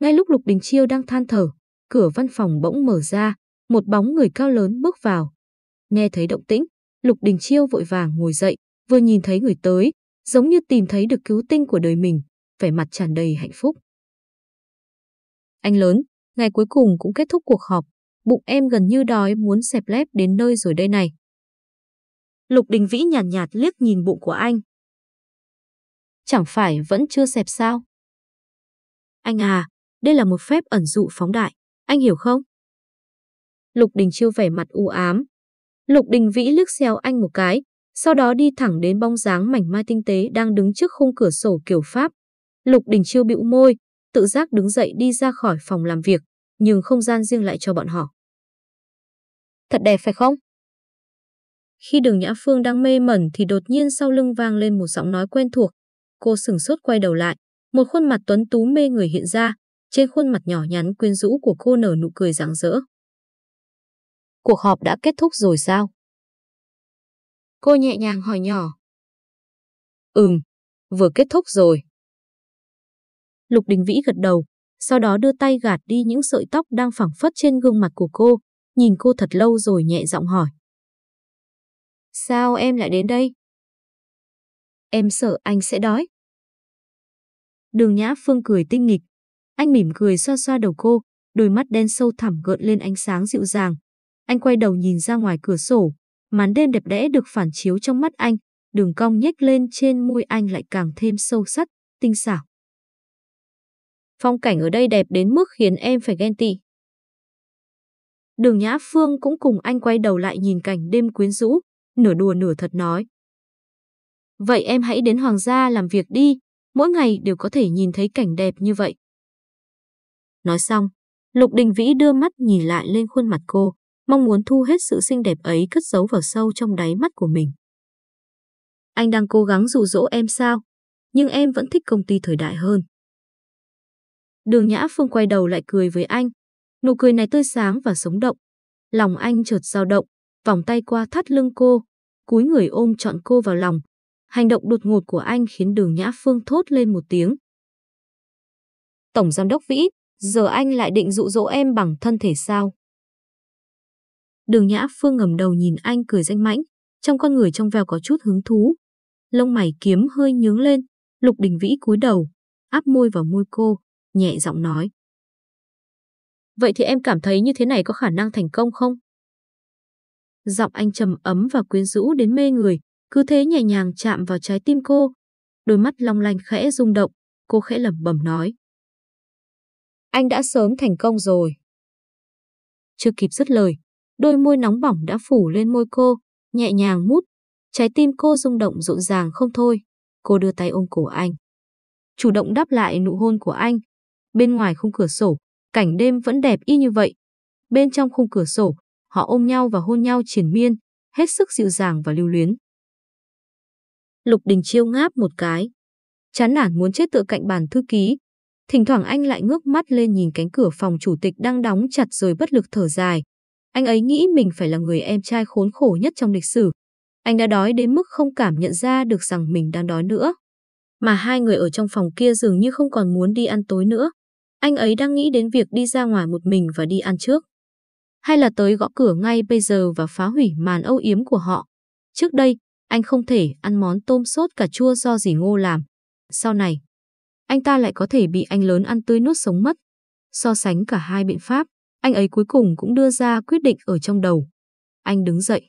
A: Ngay lúc Lục Đình Chiêu đang than thở, cửa văn phòng bỗng mở ra, một bóng người cao lớn bước vào. Nghe thấy động tĩnh, Lục Đình Chiêu vội vàng ngồi dậy, vừa nhìn thấy người tới, giống như tìm thấy được cứu tinh của đời mình, vẻ mặt tràn đầy hạnh phúc. Anh lớn, ngày cuối cùng cũng kết thúc cuộc họp, bụng em gần như đói muốn xẹp lép đến nơi rồi đây này. Lục Đình Vĩ nhàn nhạt, nhạt liếc nhìn bụng của anh. Chẳng phải vẫn chưa xẹp sao? Anh à, đây là một phép ẩn dụ phóng đại, anh hiểu không? Lục Đình Chiêu vẻ mặt u ám. Lục Đình Vĩ liếc xéo anh một cái, sau đó đi thẳng đến bóng dáng mảnh mai tinh tế đang đứng trước khung cửa sổ kiểu Pháp. Lục Đình Chiêu bĩu môi, tự giác đứng dậy đi ra khỏi phòng làm việc, nhưng không gian riêng lại cho bọn họ. Thật đẹp phải không? Khi đường Nhã Phương đang mê mẩn thì đột nhiên sau lưng vang lên một giọng nói quen thuộc. Cô sửng sốt quay đầu lại, một khuôn mặt tuấn tú mê người hiện ra, trên khuôn mặt nhỏ nhắn quyến rũ của cô nở nụ cười rạng rỡ. Cuộc họp đã kết thúc rồi sao? Cô nhẹ nhàng hỏi nhỏ. Ừm, vừa kết thúc rồi. Lục Đình Vĩ gật đầu, sau đó đưa tay gạt đi những sợi tóc đang phẳng phất trên gương mặt của cô, nhìn cô thật lâu rồi nhẹ giọng hỏi. Sao em lại đến đây? Em sợ anh sẽ đói. Đường Nhã Phương cười tinh nghịch. Anh mỉm cười xoa xoa đầu cô, đôi mắt đen sâu thẳm gợn lên ánh sáng dịu dàng. Anh quay đầu nhìn ra ngoài cửa sổ, màn đêm đẹp đẽ được phản chiếu trong mắt anh, đường cong nhếch lên trên môi anh lại càng thêm sâu sắc, tinh xảo. Phong cảnh ở đây đẹp đến mức khiến em phải ghen tị. Đường Nhã Phương cũng cùng anh quay đầu lại nhìn cảnh đêm quyến rũ, nửa đùa nửa thật nói. Vậy em hãy đến Hoàng gia làm việc đi, mỗi ngày đều có thể nhìn thấy cảnh đẹp như vậy. Nói xong, Lục Đình Vĩ đưa mắt nhìn lại lên khuôn mặt cô, mong muốn thu hết sự xinh đẹp ấy cất giấu vào sâu trong đáy mắt của mình. Anh đang cố gắng dụ dỗ em sao? Nhưng em vẫn thích công ty thời đại hơn. Đường Nhã Phương quay đầu lại cười với anh. Nụ cười này tươi sáng và sống động. Lòng anh chợt dao động, vòng tay qua thắt lưng cô, cúi người ôm trọn cô vào lòng. Hành động đột ngột của anh khiến đường Nhã Phương thốt lên một tiếng. Tổng Giám đốc Vĩ, giờ anh lại định dụ dỗ em bằng thân thể sao? Đường Nhã Phương ngầm đầu nhìn anh cười danh mãnh, trong con người trong veo có chút hứng thú. Lông mày kiếm hơi nhướng lên, Lục Đình Vĩ cúi đầu, áp môi vào môi cô, nhẹ giọng nói. Vậy thì em cảm thấy như thế này có khả năng thành công không? Giọng anh trầm ấm và quyến rũ đến mê người, cứ thế nhẹ nhàng chạm vào trái tim cô. Đôi mắt long lanh khẽ rung động, cô khẽ lẩm bẩm nói. Anh đã sớm thành công rồi. Chưa kịp dứt lời, đôi môi nóng bỏng đã phủ lên môi cô, nhẹ nhàng mút. Trái tim cô rung động rộn ràng không thôi. Cô đưa tay ôm cổ anh. Chủ động đáp lại nụ hôn của anh. Bên ngoài khung cửa sổ, cảnh đêm vẫn đẹp y như vậy. Bên trong khung cửa sổ, họ ôm nhau và hôn nhau triển miên, hết sức dịu dàng và lưu luyến. Lục Đình Chiêu ngáp một cái. Chán nản muốn chết tựa cạnh bàn thư ký. Thỉnh thoảng anh lại ngước mắt lên nhìn cánh cửa phòng chủ tịch đang đóng chặt rồi bất lực thở dài. Anh ấy nghĩ mình phải là người em trai khốn khổ nhất trong lịch sử. Anh đã đói đến mức không cảm nhận ra được rằng mình đang đói nữa. Mà hai người ở trong phòng kia dường như không còn muốn đi ăn tối nữa. Anh ấy đang nghĩ đến việc đi ra ngoài một mình và đi ăn trước. Hay là tới gõ cửa ngay bây giờ và phá hủy màn âu yếm của họ. Trước đây, anh không thể ăn món tôm sốt cà chua do dì Ngô làm. Sau này, anh ta lại có thể bị anh lớn ăn tươi nuốt sống mất. So sánh cả hai biện pháp, anh ấy cuối cùng cũng đưa ra quyết định ở trong đầu. Anh đứng dậy,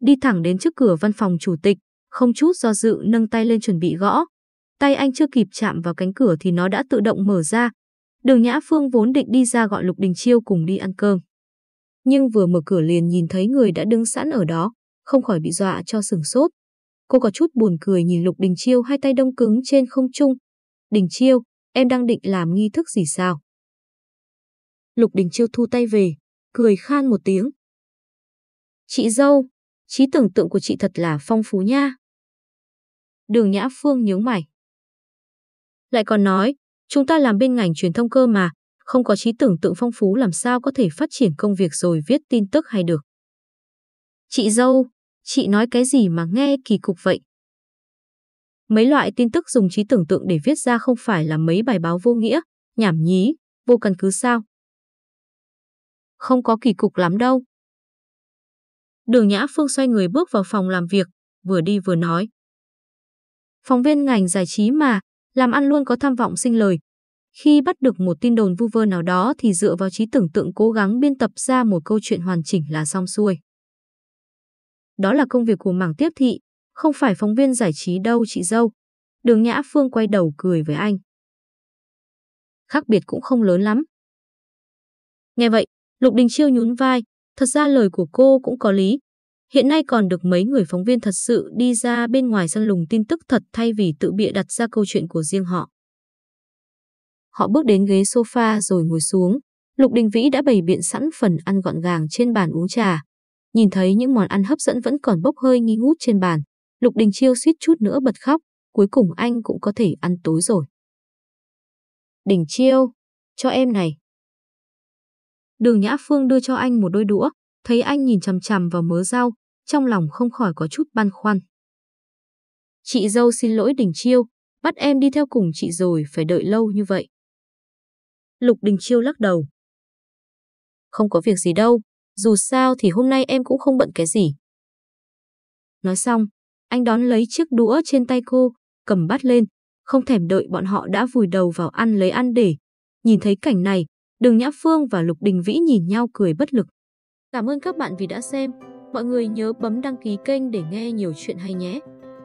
A: đi thẳng đến trước cửa văn phòng chủ tịch, không chút do dự nâng tay lên chuẩn bị gõ. Tay anh chưa kịp chạm vào cánh cửa thì nó đã tự động mở ra. Đường Nhã Phương vốn định đi ra gọi Lục Đình Chiêu cùng đi ăn cơm. Nhưng vừa mở cửa liền nhìn thấy người đã đứng sẵn ở đó, không khỏi bị dọa cho sừng sốt. Cô có chút buồn cười nhìn Lục Đình Chiêu hai tay đông cứng trên không trung. Đình Chiêu, em đang định làm nghi thức gì sao? Lục Đình Chiêu thu tay về, cười khan một tiếng. Chị dâu, trí tưởng tượng của chị thật là phong phú nha. Đường Nhã Phương nhướng mày. Lại còn nói, chúng ta làm bên ngành truyền thông cơ mà, không có trí tưởng tượng phong phú làm sao có thể phát triển công việc rồi viết tin tức hay được. Chị dâu, chị nói cái gì mà nghe kỳ cục vậy? Mấy loại tin tức dùng trí tưởng tượng để viết ra không phải là mấy bài báo vô nghĩa, nhảm nhí, vô căn cứ sao? Không có kỳ cục lắm đâu. Đường Nhã Phương xoay người bước vào phòng làm việc, vừa đi vừa nói. Phóng viên ngành giải trí mà, làm ăn luôn có tham vọng sinh lời. Khi bắt được một tin đồn vu vơ nào đó thì dựa vào trí tưởng tượng cố gắng biên tập ra một câu chuyện hoàn chỉnh là xong xuôi. Đó là công việc của mảng tiếp thị, không phải phóng viên giải trí đâu chị dâu. Đường Nhã Phương quay đầu cười với anh. Khác biệt cũng không lớn lắm. Nghe vậy, Lục Đình Chiêu nhún vai, thật ra lời của cô cũng có lý. Hiện nay còn được mấy người phóng viên thật sự đi ra bên ngoài săn lùng tin tức thật thay vì tự bịa đặt ra câu chuyện của riêng họ. Họ bước đến ghế sofa rồi ngồi xuống. Lục Đình Vĩ đã bày biện sẵn phần ăn gọn gàng trên bàn uống trà. Nhìn thấy những món ăn hấp dẫn vẫn còn bốc hơi nghi ngút trên bàn. Lục Đình Chiêu suýt chút nữa bật khóc. Cuối cùng anh cũng có thể ăn tối rồi. Đình Chiêu, cho em này. Đường Nhã Phương đưa cho anh một đôi đũa, thấy anh nhìn chằm chằm vào mớ rau, trong lòng không khỏi có chút băn khoăn. Chị dâu xin lỗi Đình Chiêu, bắt em đi theo cùng chị rồi phải đợi lâu như vậy. Lục Đình Chiêu lắc đầu. Không có việc gì đâu, dù sao thì hôm nay em cũng không bận cái gì. Nói xong, anh đón lấy chiếc đũa trên tay cô, cầm bát lên, không thèm đợi bọn họ đã vùi đầu vào ăn lấy ăn để. Nhìn thấy cảnh này, Đường Nhã Phương và Lục Đình Vĩ nhìn nhau cười bất lực. Cảm ơn các bạn vì đã xem. Mọi người nhớ bấm đăng ký kênh để nghe nhiều chuyện hay nhé.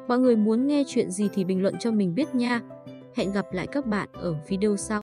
A: Mọi người muốn nghe chuyện gì thì bình luận cho mình biết nha. Hẹn gặp lại các bạn ở video sau.